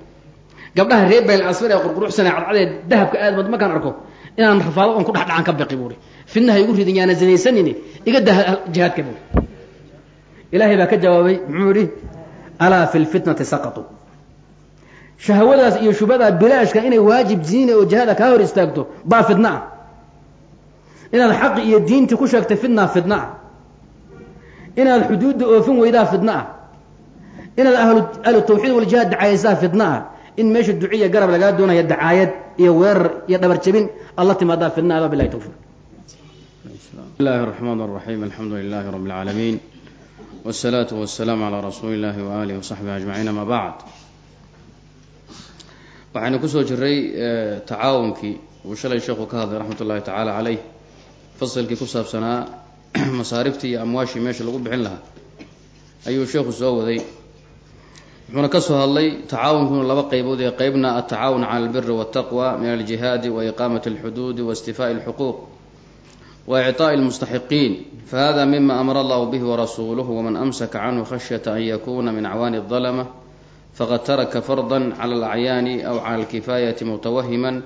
Speaker 1: gabdhaha reer bayl asfar ee qurquruxsan ee cadcadee dahabka aad markaan arko. Inaan rafaado on ku dhex dhacan ka baqi buuri. Fidnaha igu ridin yaana zinaysanini iga daa jihaadka buuri. Ilaahay baa ka jawaabay muxuu yihi alaa fi lfitnati saqatuu shahwadaas iyo shubadaa bilaashka inay waajib diina oo jihaada kaa hor istaagto baa fidna ah. Inaad xaqi iyo diintii ku sheegtay fidnaa fidna ah. Inaad xuduudda oofin weydaa fidna ah. Inaad ahlu tawxiid waljihaad dacayaysaa fidna ah in meesha duciya garab lagaa doonaya dacaayad iyo weerar iyo dhabar jebin alla timaadaa fidnaada bilahi tawfiiq.
Speaker 2: Bismillahi raxmaan raxiim alxamdu lilahi rabi اlcaalamiin wsalaatu wasalaamu calaa rasuuli illahi waaalihi wasaxbihi ajmaciin ama bacd. Waxaynu ku soo jiray e, tacaawunkii uu shalay sheekhu ka hadlay raxmat ullahi tacaala caleyh fasalkii ku saabsanaa masaariftii iyo amwaashii meesha lagu bixin lahaa ayuu sheekhu soo waday wuxuuna ka soo hadlay tacaawunkuna laba qeybood ee qeybna atacaawun cala albiri waltaqwa min aljihaadi wa iqaamati alxuduudi wa istifaa'i alxuquuq wa ictaa'i almustaxiqiin. Fahada mima amara allahu bihi warasuuluhu waman amsaka canhu khashyata an yakuuna min acwaani aldalama faqad taraka fardan cala alacyaani aw cala alkifaayati mutawahiman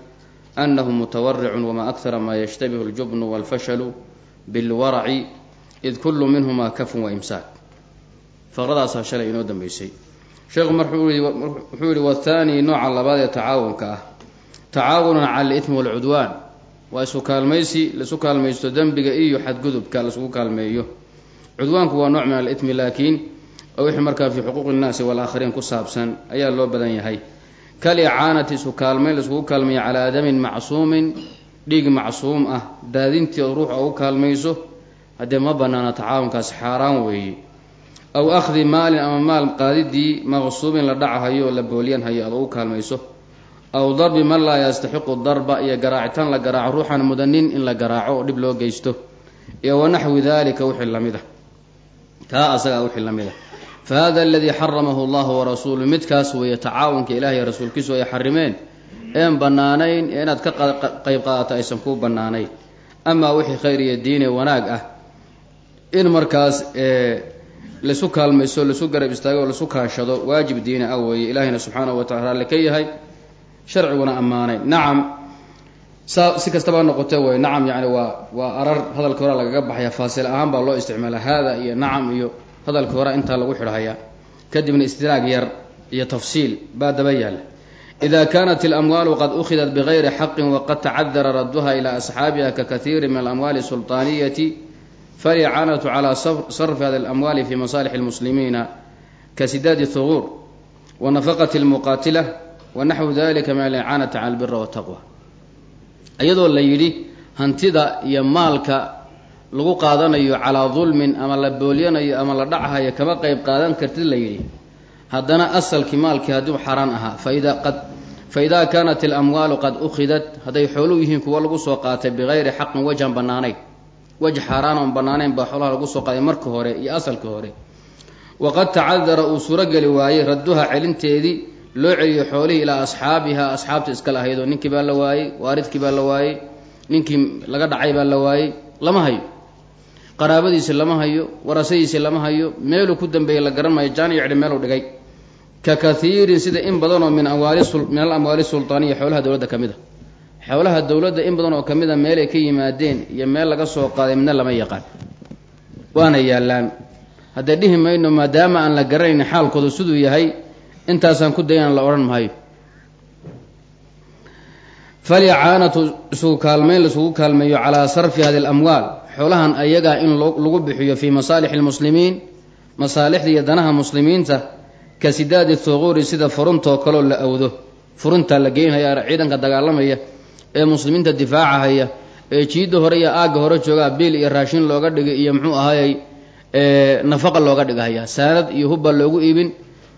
Speaker 2: anahu mutawaricun wama akara maa yashtabihu aljubnu walfashalu bilwaraci id kullu minhumaa kafun waimsaak faqradaasaa shalay inoo dambeysay sheekhu marwuxuu yihi wathaani nooca labaad ee tacaawunka ah. Tacaawunan cala alitmi waalcudwaan waa isu kaalmaysi laisu kaalmaysto dembiga iyo xadgudubka laisugu kaalmeeyo. Cudwaanku waa nooc min alitmi laakiin wixii markaa fii xuquuqi innaasi waalaakhariin ku saabsan ayaa loo badan yahay. Kal icaanati isu kaalmayn laiskugu kaalmeeyo calaa damin macsuumin. Dhiig macsuum ah daadintii ood ruuxa ugu kaalmayso. Haddee ma banaana tacaawunkaas xaaraan weeye aw akhdi maalin ama maal qaadidii maqsuubin la dhacahayo oo la booliyanhayo aad ugu kaalmayso. Aw darbi man laa yastaxiqu darba iyo garaacitaan la garaaco ruuxan mudanin in la garaaco oo dhib loo geysto. Iyo wanaxwi dalika wixii la mid a kaa asagaa wixii la mid a fa hada aladii xaramahu allahu warasuulu midkaas weeye tacaawunka ilahiy rasuulkiisu ay xarimeen. Een bannaanayn ee inaad ka qayb qaadato aysan kuu bannaanayn. Amaa wixii khayr iyo diine wanaag ah. In markaas laisu kaalmayso laisu garab istaago laisu kaashado waajib diini ah weeye. Ilaahina subxaanahu wa tacala alle ka yahay sharciguna ammaanay. Nacam saa si kastaba noqote wey nacam yani waa waa arar hadalka hore lagaga baxaya faasil ahaan baa loo isticmaala haada iyo nacam iyo hadalka hore intaa lagu xidhayaa kadibna istiraag yar iyo tafsiil baa daba yaalla. Ida kanat اlamwaalu qad ukhidat bgayri xaqin waqad tacadara radduha ila asxaabiha kakaiiri min alamwaali sulطaaniyati falicaanatu calى sarfi hadi اlamwaali fi masalix اlmuslimiina kasidaadi thuguur wanafaqat اlmuqaatila wanaxwu dalika min alicaanati cala albira wataqwa iyadoo la yidhi hantida iyo maalka lagu qaadanayo calaa dulmin ama la boolyanayo ama la dhachayo kama qeyb qaadan kartid la yidhi haddana asalkii maalkii hadduu xaraan ahaa faida qad faidaa kaanat alamwaalu qad ukhidat hadday xooluu yihiin kuwa lagu soo qaatay bigayri xaqin wajhan bannaanayn waj xaaraan oon bannaanayn baa xoolaha lagu soo qaaday marka hore iyo asalkii hore. waqad tacadara uu suurogeli waayey radduha celinteedii loo celiyo xoolihii ilaa asxaabiha asxaabta iska lahaydoo ninkii baa la waayey waaridkii baa la waayey ninkii laga dhacay baa la waayey lama hayo. qaraabadiisi lama hayo warasadiisi lama hayo meeluu ku dambeeyey la garan maayo jaaniyo cidhi meeluu dhigay. ka kaiirin sida in badanoo min amwaali min al amwaali sultaaniya xoolaha dowladda ka mid a xoolaha dowladda in badan oo ka mid a meelay ka yimaadeen iyo meel laga soo qaaday midna lama yaqaan. Waana yaallaan. Haddee dhihi mayno maadaama aan la garanayn xaalkooda siduu yahay intaasaan ku dayan la odhan maayo. Falicaanatu isugu kaalmayn laisugu kaalmeeyo calaa sarfi hadi alamwaal xoolahan ayagaa in lagu bixiyo fii masaalixi lmuslimiin masaalixda iyo danaha muslimiinta ka sidaadi thuquuri sida furuntoo kaloo la awdo. Furuntaa la geynhaya ciidanka dagaalamaya ee muslimiinta difaacahaya ee jiidda hore iyo aagga hore joogaa biil iyo raashin looga dhigay iyo muxuu ahayey nafaqa looga dhigahaya saanad iyo hubbaa loogu iibin.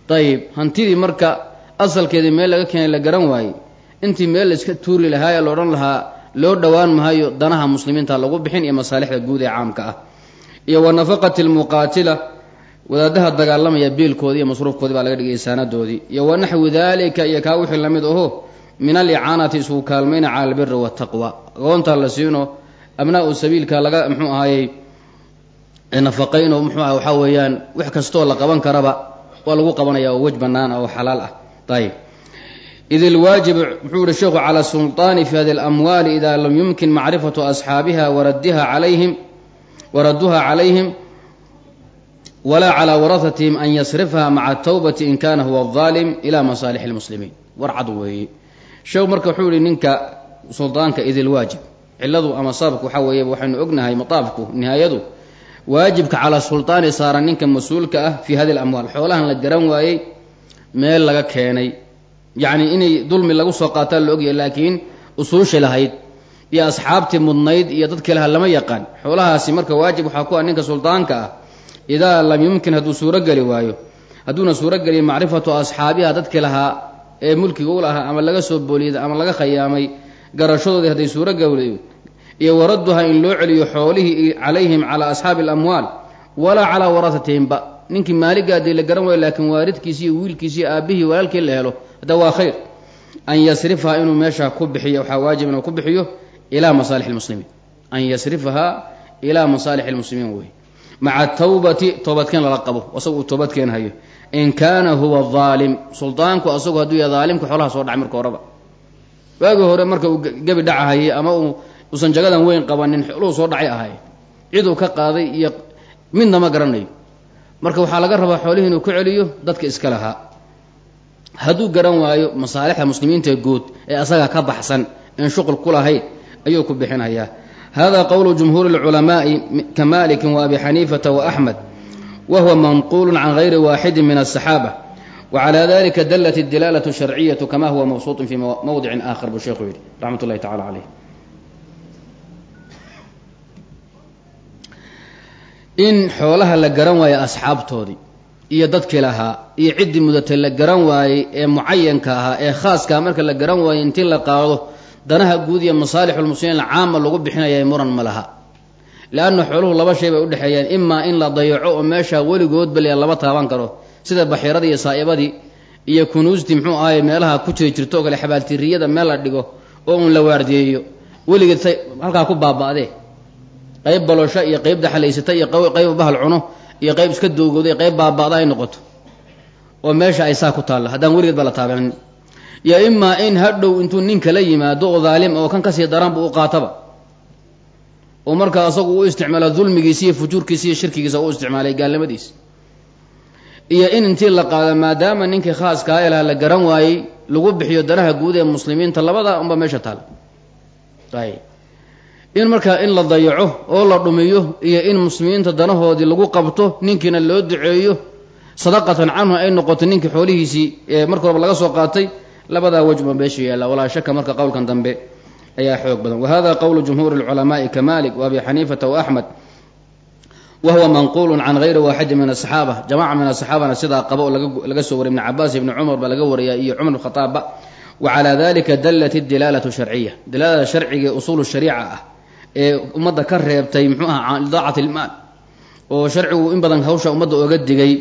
Speaker 2: Dayib hantidii marka asalkeedii meel laga keenay la garan waayey. Intii meel layska tuuri lahaayee la odhan lahaa loo dhowaan maayo danaha muslimiinta lagu bixin iyo masaalixda guud ee caamka ah. Iyo wa nafaqati lmuqaatila wadaadaha dagaalamaya biilkoodii iyo masruufkoodii baa laga dhigaya saanadoodii iyo wa naxwi dalika iyo kaa wixii la mid aho min alicaanati isugu kaalmayna cala albiri wataqwa agoontaa la siino abnaa-u sabiilka laga muxuu ahayey nafaqayno muxuu aha waxaa weeyaan wax kastoo la qaban karaba waa lagu qabanaya oo wej bannaan ah oo xalaal ah ayib id ilwaajib wuxuu yihi sheekhu cala sulطaani fi hadi اlamwaali ida lam yumkin macrifatu asxaabiha waraddiha calayhim waradduha calayhim walaa calaa warahatihim an yasrifaha maca atawbati in kana huwa الظaalim ila masaalix اlmuslimiin war cad weeye sheekhu marka wuxuu yihi ninka suldaanka id ilwaajib ciladu ama sababka waxaa weeye waxaynu ognahay mataafku nihaayadu waajibka calaa sulطaani saaran ninka mas'uulka ah fi hadi اlamwaal xoolahan la garan waayey meel laga keenay. Yacni inay dulmi lagu soo qaataa la ogyahay laakiin usuushi lahayd iyo asxaabtii mudnayd iyo dadkii lahaa lama yaqaan. Xoolahaasi marka waajib waxaa ku ah ninka suldaanka ah idaa lam yumkin hadduu suurogeli waayo. Hadduuna suurogeliyin macrifatu asxaabiha dadkii lahaa ee mulkiga u lahaa ama laga soo booliyay ama laga khayaamay garashadoodii hadday suurogeli iyo waradduha in loo celiyo xoolihii calayhim calaa asxaabi alamwaal walaa calaa warahatihimba ninkii maaligaadii la garan waayo laakiin waaridkiisi iyo wiilkiisi aabihii walaalkii la helo hadda waa khayr. An yasrifaha inuu meesha ku bixiyo waxaa waajib inuu ku bixiyo ilaa masaalix lmuslimiin an yasrifahaa ilaa masaalix lmuslimiin wey. Maca tawbati toobadkeen lala qabo asaga uu toobadkeen hayo in kaana huwa aalim suldaanku asagu hadduu yahay daalimka xoolaha soo dhacay marka horeba. Waagi hore marka uu gebi dhacahayay ama uu usan jagadan weyn qabanin xooluhu soo dhacay ahay ciduu ka qaaday iyo
Speaker 1: midna ma garanayo marka waxaa laga rabaa xoolihii inuu ku celiyo dadka iska lahaa. Hadduu garan waayo masaalixda muslimiinta guud ee asaga ka baxsan in shuqul ku lahayn ayuu ku bixinayaa. Hada qowlu jumhuuri اlculamaai ka maliki wa abi xaniifata wa wahuwa manquulu can hayri waaxidi min asaxaaba wacalaa dalika dalat idilaalau sharciyatu kama huwa mawsuuطu fi mowdicin aakhar buu sheekhu yidhi raxmat ullahi tacala caleyh in xoolaha la garan waayo asxaabtoodii iyo dadkii lahaa iyo ciddii mudatay la garan waayey ee mucayanka ahaa ee khaaskaa marka la garan waayey intii la qaado danaha guud iyo masaalixulmuslimiin caama lagu bixinaya muran ma laha leanna xooluhu laba shay bay udhexeeyaan imaa in la dayaco oo meesha weligoodba le laba taaban karo sida baxiiradii iyo saa'ibadii iyo kunuustii muxuu ahaye meelaha ku jiri jirto kale xabaaltiriyada meel la dhigo oo uun la waardiyeeyo weligeed say halkaa ku baaba'dee qayb balosho iyo qayb daxalaysata iyo qayb bahal cuno iyo qayb iska doogooda iyo qayb baaba'da ay noqoto oo meesha ay saa ku taalla haddaan weligeed ba la taabanin yo imaa in hadhow intuu ninka la yimaado oo daalim oo kan ka sii daranba u qaataba oo markaa asagu u isticmaala dulmigiisa iyo fujuurkiisa iyo shirkigiisa u isticmaalay gaalnimadiisa iyo in intii la qaado maadaama ninkii khaaskaa ee laha la garan waayey lagu bixiyo danaha guud ee muslimiinta labada unba meesha taal in markaa in la dayaco oo la dhumiyo iyo in muslimiinta danahoodii lagu qabto ninkiina loo duceeyo sadaqatan canhu ay noqoto ninkii xoolihiisii ee marka horeba laga soo qaatay labadaa wejba meesha yaalla walaa shaka marka qowlkan dambe ayaa xoog badan. Wa hada qowlu jumhuuri اlculamaai ka malik wa abi xaniifata wa axmed wa huwa manquulu can gayri waaxidi min asaxaaba jamaca min asaxaabana sidaa qaba oo laga soo wariyay ibn cabaas ibni cumar baa laga wariyaa iyo cumar bn khataabba wa calaa dalika dalat idilaalatu sharciya dilaalada sharciga usuulu shariica ah ee ummadda ka reebtay muxuu aha can idaacati ilmaal oo sharcigu in badan hawsha ummadda ooga digay.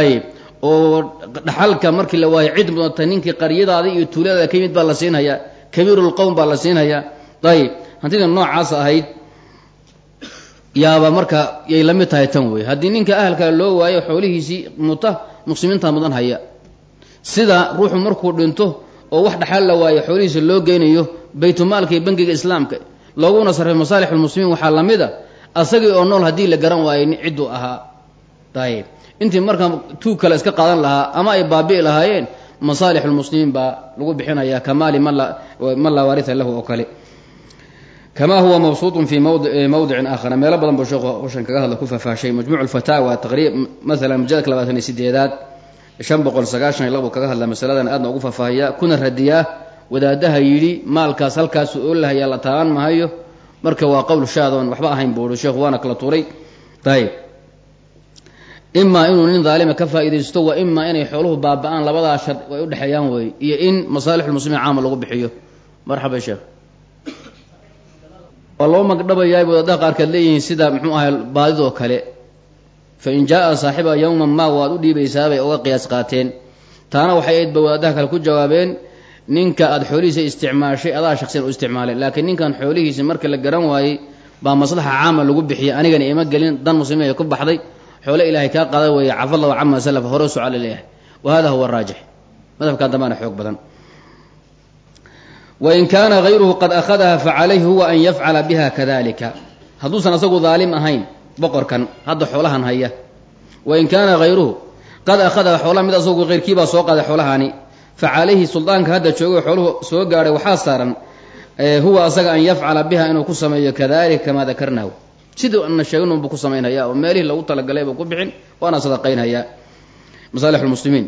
Speaker 1: Ayib oo dhaxalka markii la waayo cid mudata ninkii qaryadaada iyo tuuladaada ka yimid baa la siinhayaa kabiirulqowm baa la siinhayaa ayib hantida noocaas ahayd yaaba marka yay la mid tahay tan wey haddii ninka ahalkaa loo waayo xoolihiisii muta muslimiinta mudan haya. Sida ruuxu markuu dhinto oo wax dhaxal la waayo xoolihiisa loo geynayo baytulmaalka iyo bangiga islaamka looguna sarfay masaalix lmuslimiin waxaa la mid a asagii oo nool haddii la garan waayey cidduu ahaa. Ayib intii markaa tuug kale iska qaadan lahaa ama ay baabi'i lahaayeen masaalix lmuslimiin baa lagu bixinayaa kamaali man laa waaria lahu oo kale. Kama huwa mabsuuطun fi mawdicin aakhara meelo badan buu sheekhu hawshan kaga hadla ku faahfaashay majmuc lfataawa taqriib maala mujaladka labaatan iyo sideedaad shan boqol sagaashan iyo labo kaga hadla masaladan aadna ugu faahfaahiya kuna radiyaa wadaadaha yidhi maalkaas halkaasu oolahayaa la taaban mahayo marka waa qowl shaadoon waxba ahayn buui sheekhu waana kala tuuray. Ayb imaa inuu nin daalima ka faa'iidaysto wa imaa inay xooluhu baaba-aan labadaa shar ay udhexeeyaan wey iyo in masaalixulmuslimiin caama lagu bixiyo. Marxaba sheekh. Waa loo magdhabayaa wadaadaha qaarkeed leeyihiin sida muxuu ahay baadidoo kale. Fa in jaa-a saaxiba yowman ma waad u dhiibaysaabay oga qiyaas qaateen. Taana waxay aydba wadaadaha kale ku jawaabeen ninka aada xoolihiisa isticmaashay adaa shaqsiyan u isticmaalay laakiin ninkan xoolihiisa marka la garan waayey baa maslaxa caama lagu bixiyay anigana ima gelin dan muslimiin ay ku baxday xoole ilaahay kaa qaada weeye cafallahu cama salaf hore sucala leeyahay. Wa hada huwa raajix. Madhabkan dambana xoog badan. Wain kaana hayruhu qad akhadaha facalayhi huwa an yafcala biha kadalika hadduusan asagu daalim ahayn boqorkan hadda xoolahan haya. Wain kaana hayruhu qad akhadaha xoolaha mid asagu keyrkiibaa soo qaaday xoolahani fa calayhi suldaanka hadda joogo xooluhu soo gaadhay waxaa saaran huwa asaga an yafcala biha inuu ku sameeyo kadalika kamaa dakarnahu sidii ana sheegin unbuu ku samaynhayaa oo meelihii lagu talagalay buu ku bixin waana sadaqaynhayaa masaalix lmuslimiin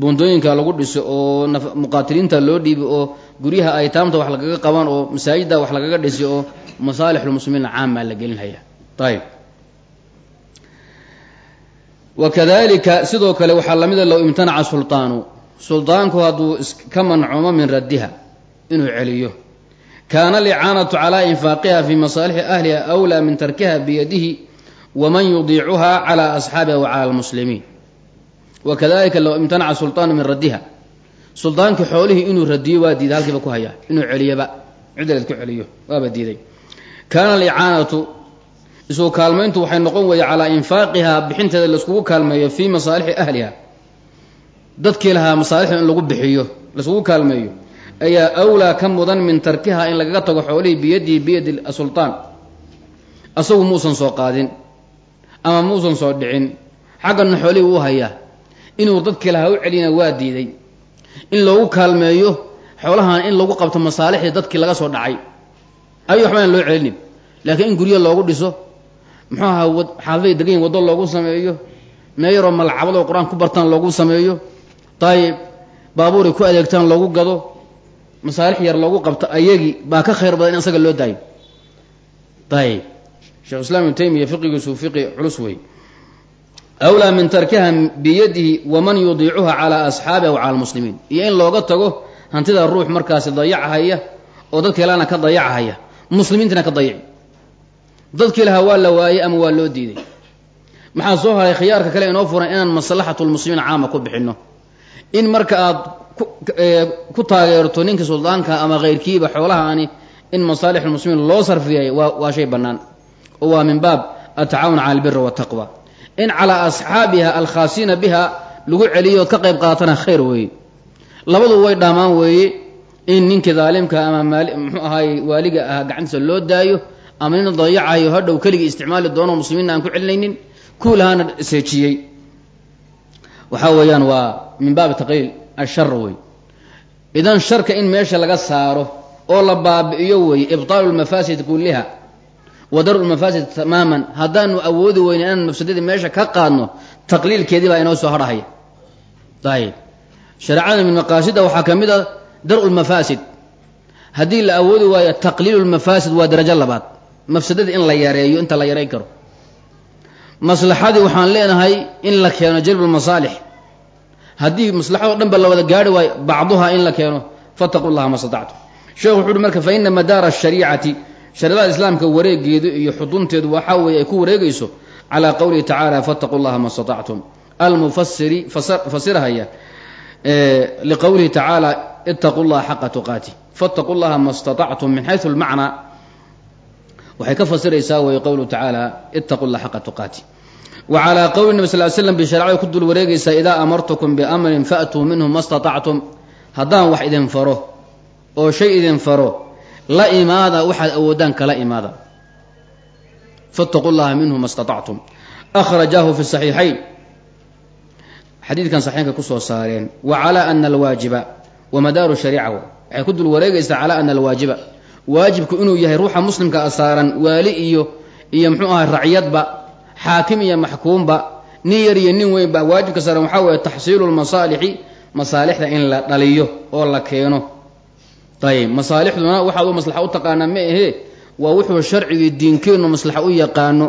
Speaker 1: buundooyinka lagu dhiso oo muqaatiliinta loo dhiibi oo guryaha aytaamta wax lagaga qaban oo masaajidda wax lagaga dhisi oo masaalixulmuslimiin caamaa la gelinhaya ayib wa sidoo kale waxaa lamida low imtanaca sultaanu. Suldaanku hadduu iska mancumo min raddiha inuu celiyo kaana alicaanatu calaa infaaqiha fi masaalixi ahliha awlaa min tarkiha biyadihi waman yudiicuha cala asxaabiha wa cala lmuslimiin wakadalika low imtanaca sultaanu min raddiha. Suldaankii xoolihii inuu radiyo waa diiday halkiiba ku hayaa inuu celiyaba cidaleed ku celiyo waaba diiday. Kaana alicaanatu isuu kaalmayntu waxay noqon weeye calaa infaaqiha bixinteeda laiskugu kaalmeeyo fii masaalixi ahliha. Dadkii lahaa masaalixda in lagu bixiyo laiskugu kaalmeeyo ayaa awlaa ka mudan min tarkiha in lagaga tago xoolihii biyadihi biyadi sultaan asagu muusan soo qaadin ama muusan soo dhicin. Xaggana xoolihii uu hayaa. Inuu dadkii lahaa u celina waa diiday. In loogu kaalmeeyo xoolahan in lagu qabto masaalixdii dadkii laga soo dhacay. Ay waxbaan loo celinin. Laakiin in guryo loogu dhiso muxuu ahaa xaafaday degan waddo loogu sameeyo meeyaroo malcabadoo qur'aan ku bartaan loogu sameeyo dayib baabuuray ku adeegtaan loogu gado masaalix yar loogu qabto ayagii baa ka khayr badan in asaga loo daayo. Dayib shekh islam ibnu taymiya fiqigiisu fiqi culus wey awlaa min tarkiha biyadihi waman yudiicuha calaa asxaabihi aw cala almuslimiin. Iyo in looga tago hantida ruux markaasi dayachaya oo dadka ilana ka dayachaya muslimiintana ka dayaci dadkii lahaa waa la waayey ama waa loo diiday? Maxaa soo haray khiyaarka kale inoo furan inaan maslaxatu lmuslimiin caama ku bixinno? In marka aad ku taageerto ninka suldaanka ama keyrkiiba xoolahaani in masaalix lmuslimiin loo sarfiyay waa shay bannaan. Oo waa min baab atacaawun cala albiri wataqwa in calaa asxaabiha alkhaasiina biha lagu celiyo ka qayb qaatana khayr weeye. Labadu way dhaamaan weeye in ninkii daalimka ama muxuu ahaay waaliga ahaa gacantiisa loo daayo ama nin dayacayo hadhow keligii isticmaali doono muslimiinna aan ku celinaynin kuu seejiyey. Waxaa weeyaan waa min baabi taqliil ashar wey idan sharka in meesha laga saaro oo la baabi'iyo weeye ibtaalu lmafaasid kulliha wa daru lmafaasid tamaaman haddaanu awoodi weyne inaan mafsadadii meesha ka qaadno taqliilkeedii baa inoo soo hadhahaya ayib shareecada min maqaasida waxaa ka mid a daru lmafaasid. Haddii la awoodi waayo taqliilu lmafaasid waa darajo labaad. Mafsadadii in la yareeyo inta la yareyn karo. Maslaxadii waxaan leenahay in la keeno jalbu lmasaalix haddii maslaxado dhan ba la wada gaari waayo bacduha in la keeno fataqu llaha ma statactum sheekhu wuxu uhi marka fa ina madaara ashariicati shareecada islaamka wareegeedu iyo xudunteedu waxaa weeye ay ku wareegayso calaa qowlihi tacaala fataqu llaha ma statactum almufasiri fasirhaya liqowlihi tacaala itaqu llaha xaqa tuqaati. Fataqu llaha ma statactum min xaysu lmacnaa waxay ka fasiraysaa way qowluhu tacaala itaqu llaha xaqa tuqaati wa calaa qowli nabi sal slam bay sharecada ku dul wareegaysaa idaa amartukum biamrin faatuu minhu ma statactum haddaan wax idin faro oo shay idin faro la imaada waxaad awoodaan kala imaada. Fattaqu llaha minhu ma statactum akhrajaahu fi saxiixayn xadiidkan saxiixka ku soo saareen wa calaa ana alwaajiba wa madaaru shariica. Waxay ku dul wareegaysaa calaa ana alwaajiba. Waajibku inuu yahay ruuxa muslimka saaran waali iyo iyo muxuu ahay racyadba xaakim iyo maxkuumba nin yar iyo nin weynba waajibka saaran waxaa weeye taxsiilu lmasaalixi masaalixda in la dhaliyo oo la keeno. Ayib masaalixduna waxaad u maslaxa u taqaanaa ma ahee waa wuxuu sharcigii diinkeennu maslaxa u yaqaano.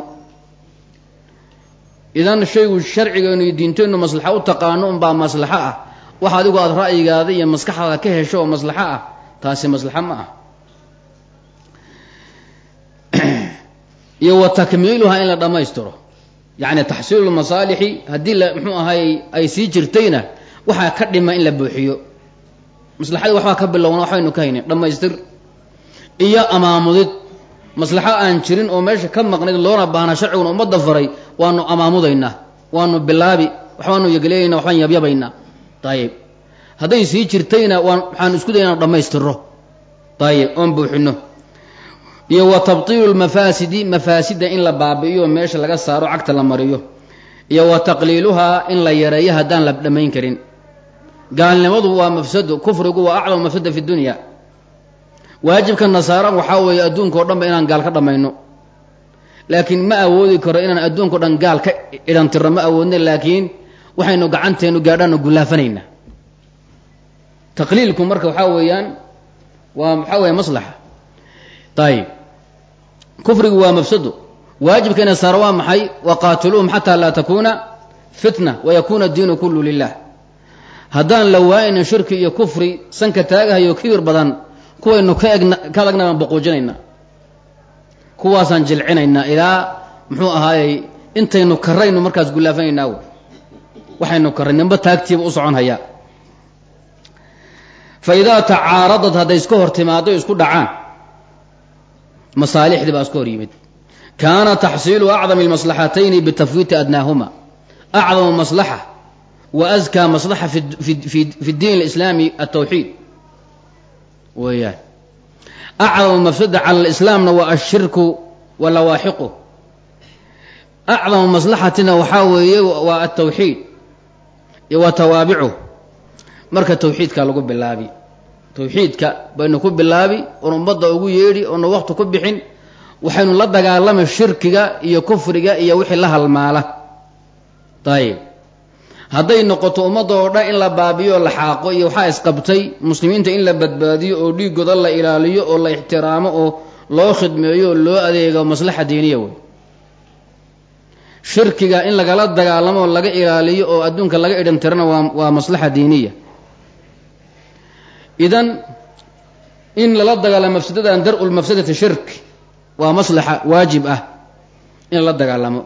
Speaker 1: Idan shaygu sharcigeenu iyo diinteennu maslaxa u taqaano unbaa maslaxo ah. Wax adigu aada ra'yigaada iyo maskaxdaada ka hesho oo maslaxo ah taasi maslaxo ma ah iyo wa takmiiluhaa in la dhammaystiro. Yacni taxsiilu lmasaalixi haddii la muxuu ahay ay sii jirtayna waxaa ka dhima in la buuxiyo. Maslaxadii waxbaa ka bilowna waxbaynu ka haynin dhammaystir. Iyo amaamudid maslaxo aan jirin oo meesha ka maqnayd loona baahnaa sharciguna ummadda faray waanu amaamudaynaa waanu bilaabi waxbaanu yegleeyaynaa waxbaan yabyabaynaa. Ayib hadday sii jirtayna waan waxaanu isku dayna inu dhammaystiro. Ayib oon buuxino iyo wa tabtiilu lmafaasidi mafaasida in la baabi'iyo meesha laga saaro cagta la mariyo. Iyo wa taqliiluhaa in la yareeyo haddaan la dhammayn karin. Gaalnimadu waa mafsado kufrigu waa acdamu mafsada fi dunya. Waajibka nasaara waxaa weeye adduunka o dhan ba inaan gaal ka dhammayno. Laakiin ma awoodi karo inaan adduunka o dhan gaal ka idhantirno ma awoodna laakiin waxaynu gacanteenu gaadhaano gullaafanayna taqliilku marka waxaa weeyaan waa maxaa weeye maslaxa? Ayib kufrigu waa mafsado waajibka ina saaro waa maxay? Waqaatiluuhum xataa laa takuuna fitna wayakuuna diinu kullu lilah haddaan la waayna shirki iyo kufri sanka taagahayo kibir badan kuwaynu ka egna ka baan boquujinayna kuwaasaan jilcinaynaa ilaa muxuu ahaayey intaynu karaynu markaas gullaafanaynaa waxaynu karray ninba taagtiiba u socon hayaa fa idaa tacaaradad hadday iska hor timaado isku dhacaan masaalixdii baa iska hor yimid. Kaana taxsiilu acdami almaslaxatayni bitafwiiti adnaahuma. Acdamu maslaxa wa askaa maslaxa fi diin alislaami altawxiid weeyaan. Acdamu mafsada cala alislaamna waa ashirku wa lawaaxiqu acdamu maslaxatina waxaa weeye waa atawxiid iyo waa tawaabicu marka tawxiidka lagu bilaabi tawxiidka baynu ku bilaabi oon ummadda ugu yeedhi oona wakti ku bixin waxaynu la dagaalamay shirkiga iyo kufriga iyo wixii la halmaala. Ayib hadday noqoto ummadda oo dhan in la baabiyo la xaaqo iyo waxaa isqabtay muslimiinta in la badbaadiyo oo dhiigooda la ilaaliyo oo la ixtiraamo oo loo khidmeeyo oo loo adeego maslaxa diiniya wey. Shirkiga in lagala dagaalamo laga ilaaliyo oo adduunka laga idhantirana waa waa maslaxa diiniya idan in lala dagaalamo mafsadadan dar-ul mafsadati shirk waa maslaxa waajib ah in lala dagaalamo.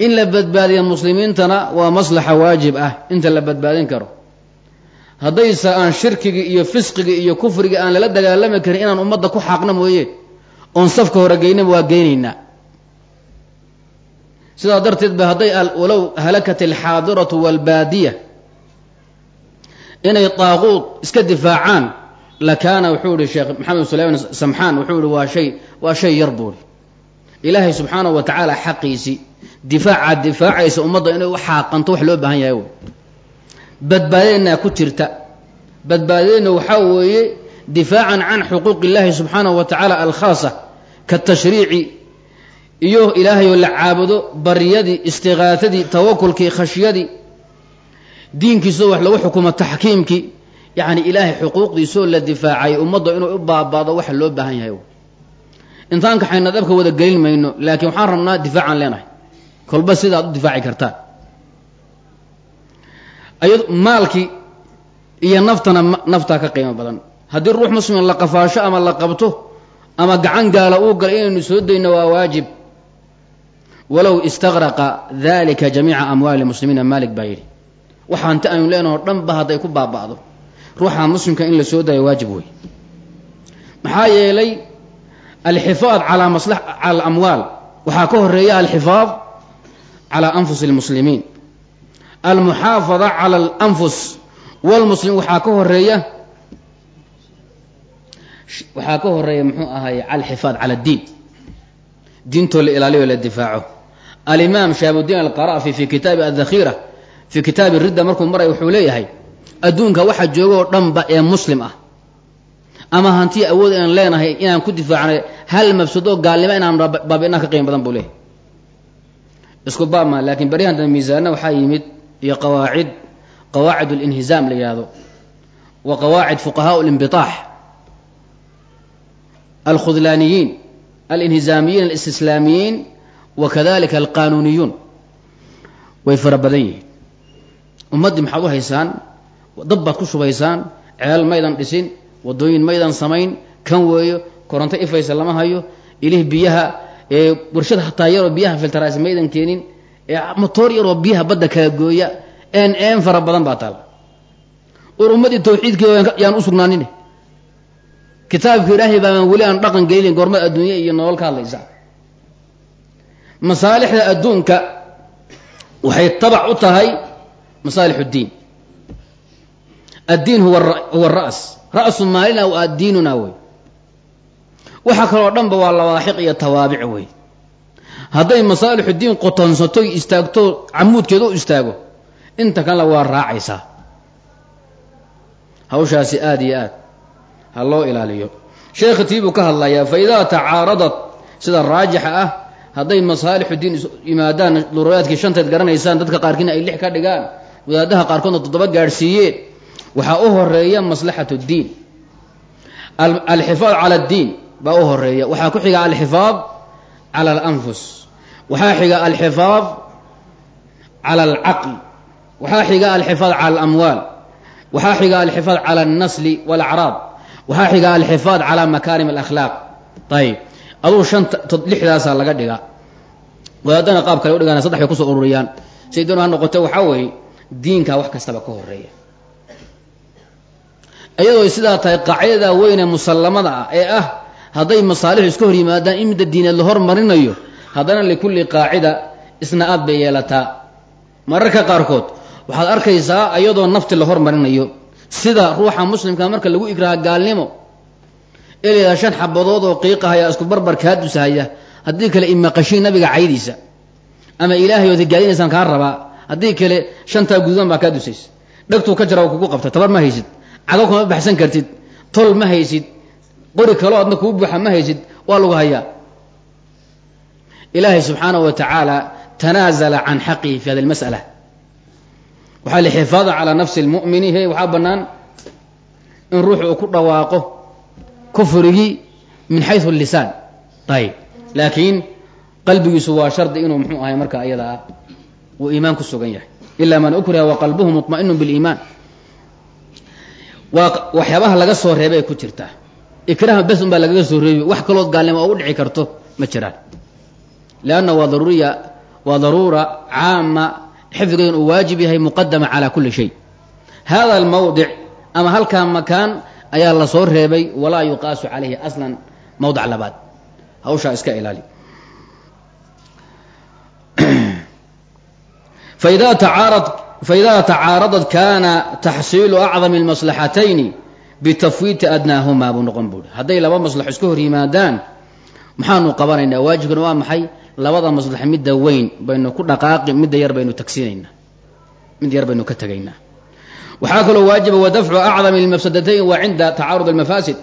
Speaker 1: In la badbaadiya muslimiintana waa maslaxa waajib ah inta la badbaadin karo. Haddayse aan shirkigii iyo fisqigii iyo kufrigii aan lala dagaalami karin inaan ummadda ku xaaqna mooye oon safka hore geynaba waa geynaynaa. Sidaa darteed ba hadday walow halakat alxaadiratu waalbaadiya inay daaquud iska difaacaan lakaana wuxuu ihi sheekh maxamed sulayman samxaan wuxuu ihi waa shay waa shay yar buuri ilaahay subxaanahu wa tacaala xaqiisii difaacaad difaacaysa ummadda inay u xaaqanto wax loo baahan yahay wey badbaadadeenaa ku jirta. Badbaadadeenna waxaa weeye difaacan can xuquuq illahi subxaanahu wa tacaala alkhaasa katashriici iyo ilaahayoo la caabudo baryadii istiqaatadii tawakulkii khashyadii diinkiisoo wax lagu xukumo taxkiimkii yacni ilaahay xuquuqdiisoo la difaacay ummadda inuu u baabaado waxa loo baahan yahay. Intaan kaxayna dabka wada gelin mayno laakiin waxaan rabnaa difaacaan leenahay. Kolba sidaad u difaaci kartaan ayad maalkii iyo naftana naftaa ka qiimo badan. Haddii ruux muslima la qafaasho ama la qabto ama gacan gaala uu galay inaynu soo dayno waa waajib. Walow istagraqa dalika jamiica amwaali muslimiina maalik baa yidhi waxa hanti aynu leenaho dhanba hadday ku baaba'do. Ruuxa muslimka in la soo daayo waajib wey maxaa yeelay alxifaad calaa masla cala alamwaal waxaa ka horreeya alxifaad calaa anfusi almuslimiin. Almuxaafada cala alanfus walmuslim waxaa ka horreeya waxaa ka horreeya muxuu ahaye alxifaad cala addiin diintoo la ilaaliyo la difaaco. Alimaam shaabudiin alqarafi fi kitaabi adhakhira fi kitaabi ridda markuu maray wuxuu leeyahay adduunka waxa jooga oo dhanba ee muslim ah. Ama hanti awood inaan leenahay inaan ku difaacnay hal mafsado gaalnimo inaan baabi'naa ka qiimo badan buu leeyahay. Isku baabma laakiin baryahan dambe miisaanna waxaa yimid iyo qawaacid qawaacid alinhizaam la yihahdo wa qawaacid fuqahaa limbitaax alkhudlaaniyiin alinhizaamiyiin alistislaamiyiin wa kadalika alqanuuniyuun way fara badan yihiin ummaddii maxaad u haysaan? Dab baad ku shubaysaan ceel maydan dhisin waddooyin maydan samayn kan weeyo koronto ifaysa lama hayo ilih biyaha ee warshada hataa yaroo biyaha filtaraas maydan keenin ee motoor yaroo biyaha badda kala gooya een een fara badan baa taal. War ummaddii tawxiidkeeda yaan u sugnaanin. Kitaabka ilaahay baaban weli aan dhaqan gelinin goormada adduunya iyo nolol ka hadlaysa. Masaalixda adduunka waxay tabac u tahay masaalix اddiin addiin huwa ra's ra'su maalina wa diinuna wey. Waxa kaloo dhanba waa lawaaxiq iyo tawaabic wey. Hadday masaalixu diin qotonsato istaagto camuudkeeda u istaago inta kanle waa raacaysaa hawshaasi aada iyo aad ha loo ilaaliyo. Sheekha tii buu ka hadlayaa fa idaa tacaaradat sida raajixa ah hadday masaalixu diin yimaadaan duruuraadkii shanteed garanaysaan dadka qaarkiina ay lix ka dhigaan wadaadaha qaarkoodna toddoba gaadhsiiyeen waxaa u horreeya maslaxat ddiin alxifaad cala addiin baa u horreeya waxaa ku xiga alxifaad cala alanfus. Waxaa xiga alxifaad cala alcaql waxaa xiga alxifaad cala alamwaal. Waxaa xiga alxifaad cala alnasli walacraab. Waxaa xiga alxifaad cala makaarim alakhlaaq. Ayib aduu shanta lixdaasaa laga dhigaa. Wadaadana qaab kale u dhigaan saddex bay ku soo ururiyaan. Say doon ha noqote waxaa weeye diinkaa wax kastaba ka horreeya iyadoo sidaa tahay qaacidada weyne musallamada ah ee ah hadday masaalixu iska hor yimaadaan in midda diineed la hormarinayo haddana likulli qaacida isna aad bay yeelataa. Mararka qaarkood waxaad arkaysaa iyadoo nafti la hormarinayo sida ruuxa muslimka marka lagu igraaha gaalnimo eliyaa shan xabadood oo qiiqahaya isku barbar kaa dusahaya haddii kale imaqashiin nabiga caydiisa. Ama ilaahay ood kaa rabaa haddii kale shantaa gududan baa kaa dusaysa. Dhegtuu ka jara kugu qabta tabar ma haysid cago kuma baxsan kartid tol ma haysid qori kaloo kuu buuxa ma haysid waa lagu hayaa. Ilaahay subxaanahu wa tacaala tanaazala can xaqihi fi hadi lmas'ala waxaa lixifaadan calaa nafsi lmu'mini he waxaa bannaan in ruuxu uu ku dhawaaqo kufrigii min xayu lisaan ayib laakiin qalbigiisu waa shardi inuu muxuu ahay marka iyada uu iimaan ku sugan yahay. Ila man ukriha wa qalbuhu muطma'inu biliimaan waxyaabaha laga soo reebay ku jirtaa ikraha bes un baa lagaga soo reebi. Wax kalood gaalnimo oo u dhici karto ma jiraan. Leanna waa daruuriya waa daruura caama xifdigeedan uu waajib yahay muqadama calaa kulli shay. Hada almawdic ama halkaa makaan ayaa la soo reebay walaa yuqaasu calayhi aslan mawdac labaad. Hawshaa iska ilaali faida tacaarad faida tacaaradat kana taxsiilu acdami اlmaslaxatayni bitafwiiti adnaahumaa buu noqon buuri hadday laba maslaxo iska hor yimaadaan maxaanu qabanaynaa waajibkana waa maxay labada maslaxa midda weyn baynu ku dhaqaaqi midda yar baynu tagsiinaynaa mid yar baynu ka tegaynaa waxaa kaloo waajiba wa dafcu acdami اlmafsadatayn waa cinda tacaarud almafaasid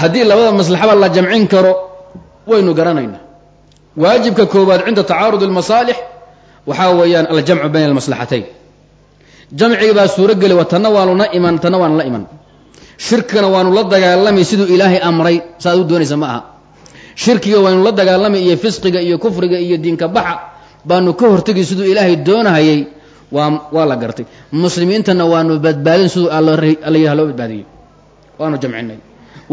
Speaker 1: haddii labada maslaxaba la jamcin karo waynu garanaynaa waajibka koowaad cinda tacaarud اlmasaalix waxaa weeyaan aljamcu bayna almaslaxatayn. Jamcigi baa suurogeli wa tanna waanu la iman tanna waanu la iman shirkigana waanu la dagaalamay siduu ilaahay amray saaad u doonaysa ma aha. Shirkiga waanu la dagaalamay iyo fisqiga iyo kufriga iyo diinka baxa baanu ka hortegi siduu ilaahay doonahayay waa waa la gartay. Muslimiintana waanu badbaadin siduu alla yidhaha loo badbaadiyey. Waanu jamcinay.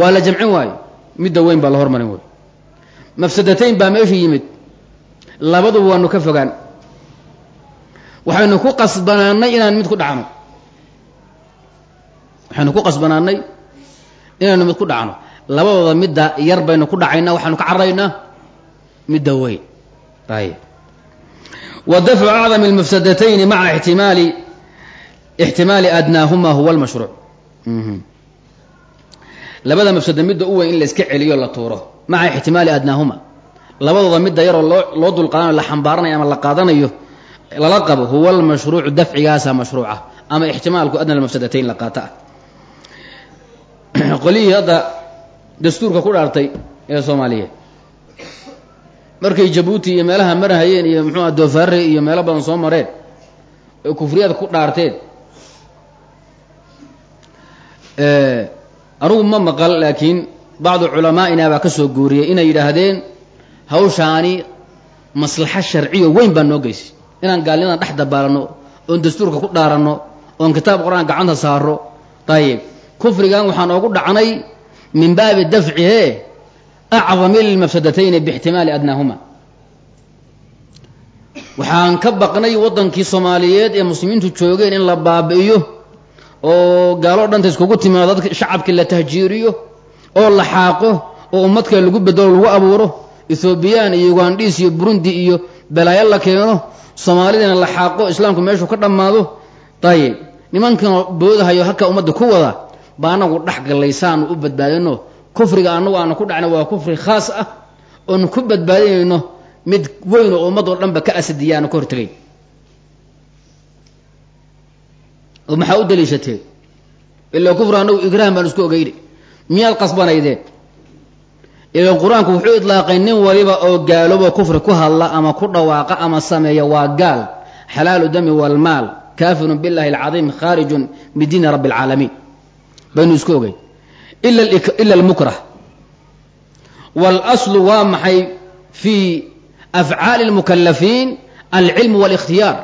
Speaker 1: Waa la jamcin waayo. Midda weyn baa la hormarin wey mafsadatayn baa meesha yimid. Labaduba waanu ka fogaan waxaynu ku qasbanaanay inaan mid ku dhacno. waxaynu ku qasbanaanay inaynu mid ku dhacno. labadooda midda yar baynu ku dhacaynaa waxaanu ka cararaynaa midda weyn. Wa dafcu acdami اlmafsadatayni maca ixtimaali ixtimaali adnaahuma huwa almashruuc labada mafsada midda u weyn in la iska celiyo la tuuro maca ixtimaali adnaahuma. Labadooda midda yaroo loo loo dulqaadanayo la xambaaranayo ama la qaadanayo lala qabo huwa almashruucu dafcigaasa mashruuca ama ixtimaalku adna mafsadatayn la qaata ah qolihii hadda dastuurka ku dhaartay ee soomaaliyeed. Markay jabuuti iyo meelaha marahayeen iyo muxuuha doofaare iyo meelo badan soo mareen oo kufriyaad ku dhaarteen. Anugu ma maqal laakiin bacdu culamaa'ina baa ka soo guuriyey inay yidhaahdeen hawshaani maslaxo sharciyo weyn baa noo geysay inaan gaalnimadan dhex dabaalanno oon dastuurka ku dhaaranno oon kitaab qur'aan gacanta saaro ayib kufrigan waxaan oogu dhacnay min baabi dafcihe acdami lmafsadatayni bixtimaali adnaahuma. Waxaan ka baqnay waddankii soomaaliyeed ee muslimiintu joogeen in la baabi'iyo oo gaalo dhanta iskugu timaado dadka shacabkii la tahjiiriyo oo la xaaqo oo ummadka lagu bedelo lagu abuuro. Ethoobiyan iyo ugandhiis iyo burundi iyo balaayo la keeno soomaalidana la xaaqo islaamku meeshuu ka dhammaado. Ayib nimankan boodahayo halka ummadda ku wada ba anagu dhex gallaysaanu u badbaadino. Kufriga anagu aanu ku dhacna waa kufri khaas ah. Oonu ku badbaadinayno mid weyn oo ummad oo dhan ba ka asadiya aanu ka hortegayn oo maxaa u daliishateen ilaa kufri anagu baan isku ogeyni miyaad qasbanaydeen ilan qur'aanku wuxuu idlaaqay nin waliba oo gaaloobo kufri ku hadla ama ku dhawaaqa ama sameeya waa gaal xalaalu dami walmaal kaafirun billahi alcadiim khaarijun min diini rabbi alcaalamiin baynu isku ogeyn ila almukrah. Waalaslu waa maxay fii afcaali lmukalafiin alcilmu wاlikhtiyaar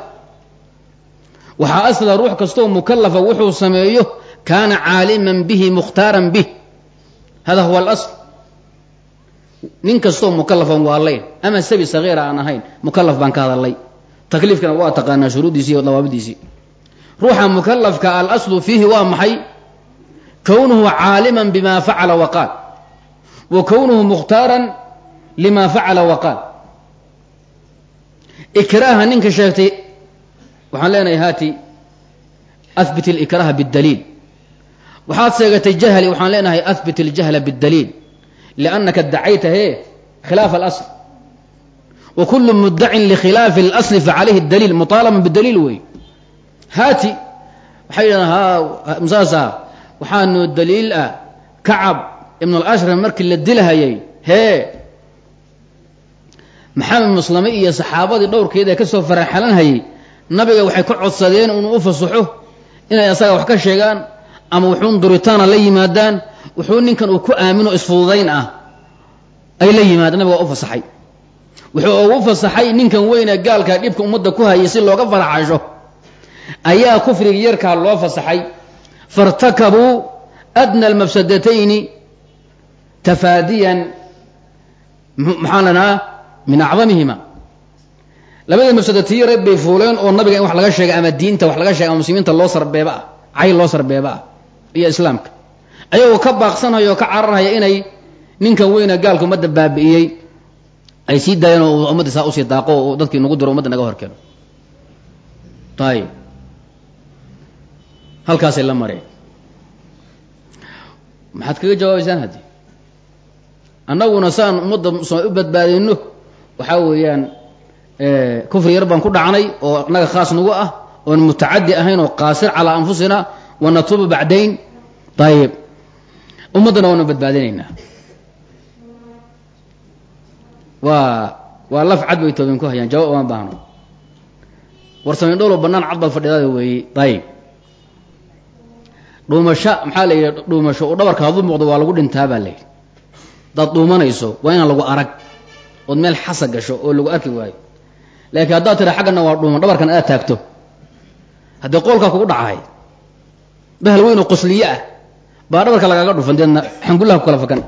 Speaker 1: waxaa asla ruux kastoo mukalafa wuxuu sameeyo kaana caaliman bihi mukhtaaran bih. Hada huwa alasl nin kastoo mukalafan waa layn ama sabi sagiira aan ahayn mukalaf baan ka hadalay. Takliifkana waa taqaanaa shuruuddiisii iyo dawaabidiisii ruuxa mukalafka alaslu fiihi waa maxay? Kownuhu caaliman bima facala wa qaal. Wa kownuhu mukhtaaran limaa facala wa qaal. Ikraaha ninka sheegtay waxaan leenahay haati abit ilikraaha bidaliil waxaad sheegatay jahli waxaan leenahay abit iljahla bidaliil liannaka dacayta he khilaaf alasl wa kullu muddacin likhilaafi اlasli facalayhi daliil muطaalama bidaliil wey haati waxay yidhahdaan ha musaasa waxaanu daliil ah kacab ibn اlashraf markii la dilhayay hee maxamed muslame iyo saxaabadii dhowrkeeda ka soo faraxalanhayay nabiga waxay ka codsadeen inuu u fasaxo inay asaga wax ka sheegaan ama wuxuun duritaana la yimaadaan wuxuu ninkan uu ku aamino isfududayn ah. Ay la yimaadaan nabiga waa u fasaxay. Wuxuu ugu fasaxay ninkan weyne gaalka dhibka ummadda ku hayay si looga faraxasho ayaa kufriga yarkaa loo fasaxay. Fairtakabuu adna almafsadatayni tafaadiyan maxaan lanaa min acdamihima. Labada mafsadatiyo reeb bay fuuleen oo nabiga in wax laga sheegay ama diinta wax laga sheegay ama muslimiinta loo sarbeeba ah cay loo sarbeeba ah iyo islaamka ayagoo ka baaqsanaya oo ka cararhaya inay ninkan weyna gaalka ummadda baabi'iyey ay sii daayeen oo ummadda saa u sii daaqo oo dadkii nagu diro umadda naga horkeeno. Ayib halkaasay la mareen. Maxaad kaga jawaabaysaan haddii? Annaguna saan ummadda u badbaadino waxaa weeyaan kufri yar baan ku dhacnay oo annaga khaas nagu ah oon mutacadi ahayn oo qaasir calaa anfusina wa natuubu bacdayn. Ayib ummaddana waanu badbaadinaynaa. Waa waa laf cad bay toobin ku hayaan jawaab omaan baahno. Warsamayn dhowlo bannaan cad baad fadhidaada weeye ayib dhuumasho maxaa la yidhi dhuumasho oo dhabarka hadu muuqdo waa lagu dhintaa baa la yidhi. Hadaad dhuumanayso waa inaan lagu arag ood meel xasa gasho oo lagu arki waayo. Laakiin haddaad tira xaggana waa dhuuman dhabarkan aad taagto. Haddii qoolkaa kugu dhacahay bahal weyn oo qosliye ah baa dhabarka lagaaga dhufan deedna xangullaha ku kala fakan.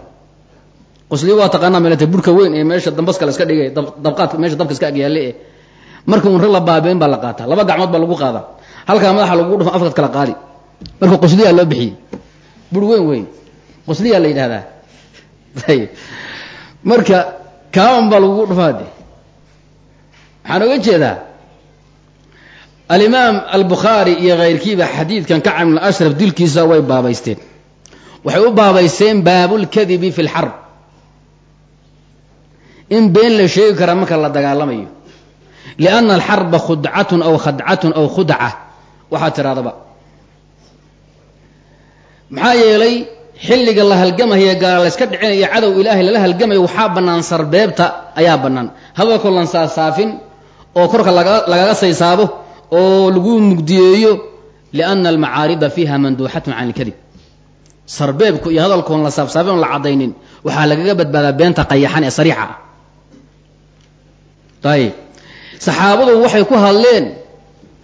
Speaker 1: Qosliye waa taqaanaa meelata burka weyn ee meesha dambaska la iska dhigay dabqaadka meesha dabka iska agyaale eh marka un la baabeyn baa la qaataa laba gacmood baa lagu qaadaa. Halkaa madaxa lagugu dhufan afkaad kala qaadi. Marka qosliyaa loo bixiyey. Bur weyn weyn. Qosliyaa la yidhahdaa ayib marka kaaban baa lagugu dhufaade waxaan oga jeedaa alimaam albukhaari iyo kayrkiiba xadiidkan kacab ibn ashraf dilkiisa way baabaysteen waxay u baabaysteen baabulkadibi fi lxarb in been la sheegi karaa marka la dagaalamayo. Lianna alxarba khudcatun aw khadcatun aw khudca waxaad tirahdaba. Maxaa yeelay xilliga la halgamaya gaala layska dhicinaya cadow ilaahay lala halgamayo waxaa bannaan sarbeebta ayaa bannaan. Hadalkoo lan saasaafin oo korka lagaga saysaabo oo lagu mugdiyeeyo. Lianna almacaarida fiiha manduuxatun can ilkadib sarbeebku iyo hadalkoon la saabsaabin oon la caddaynin waxaa lagaga badbaadaa beenta qayaxan ee sariixa. Ah ayib saxaabadu waxay ku hadleen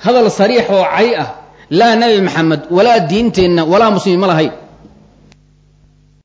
Speaker 1: hadal sariix oo cay ah laa nabi maxamed walaa diinteenna walaa muslimiin ma lahayn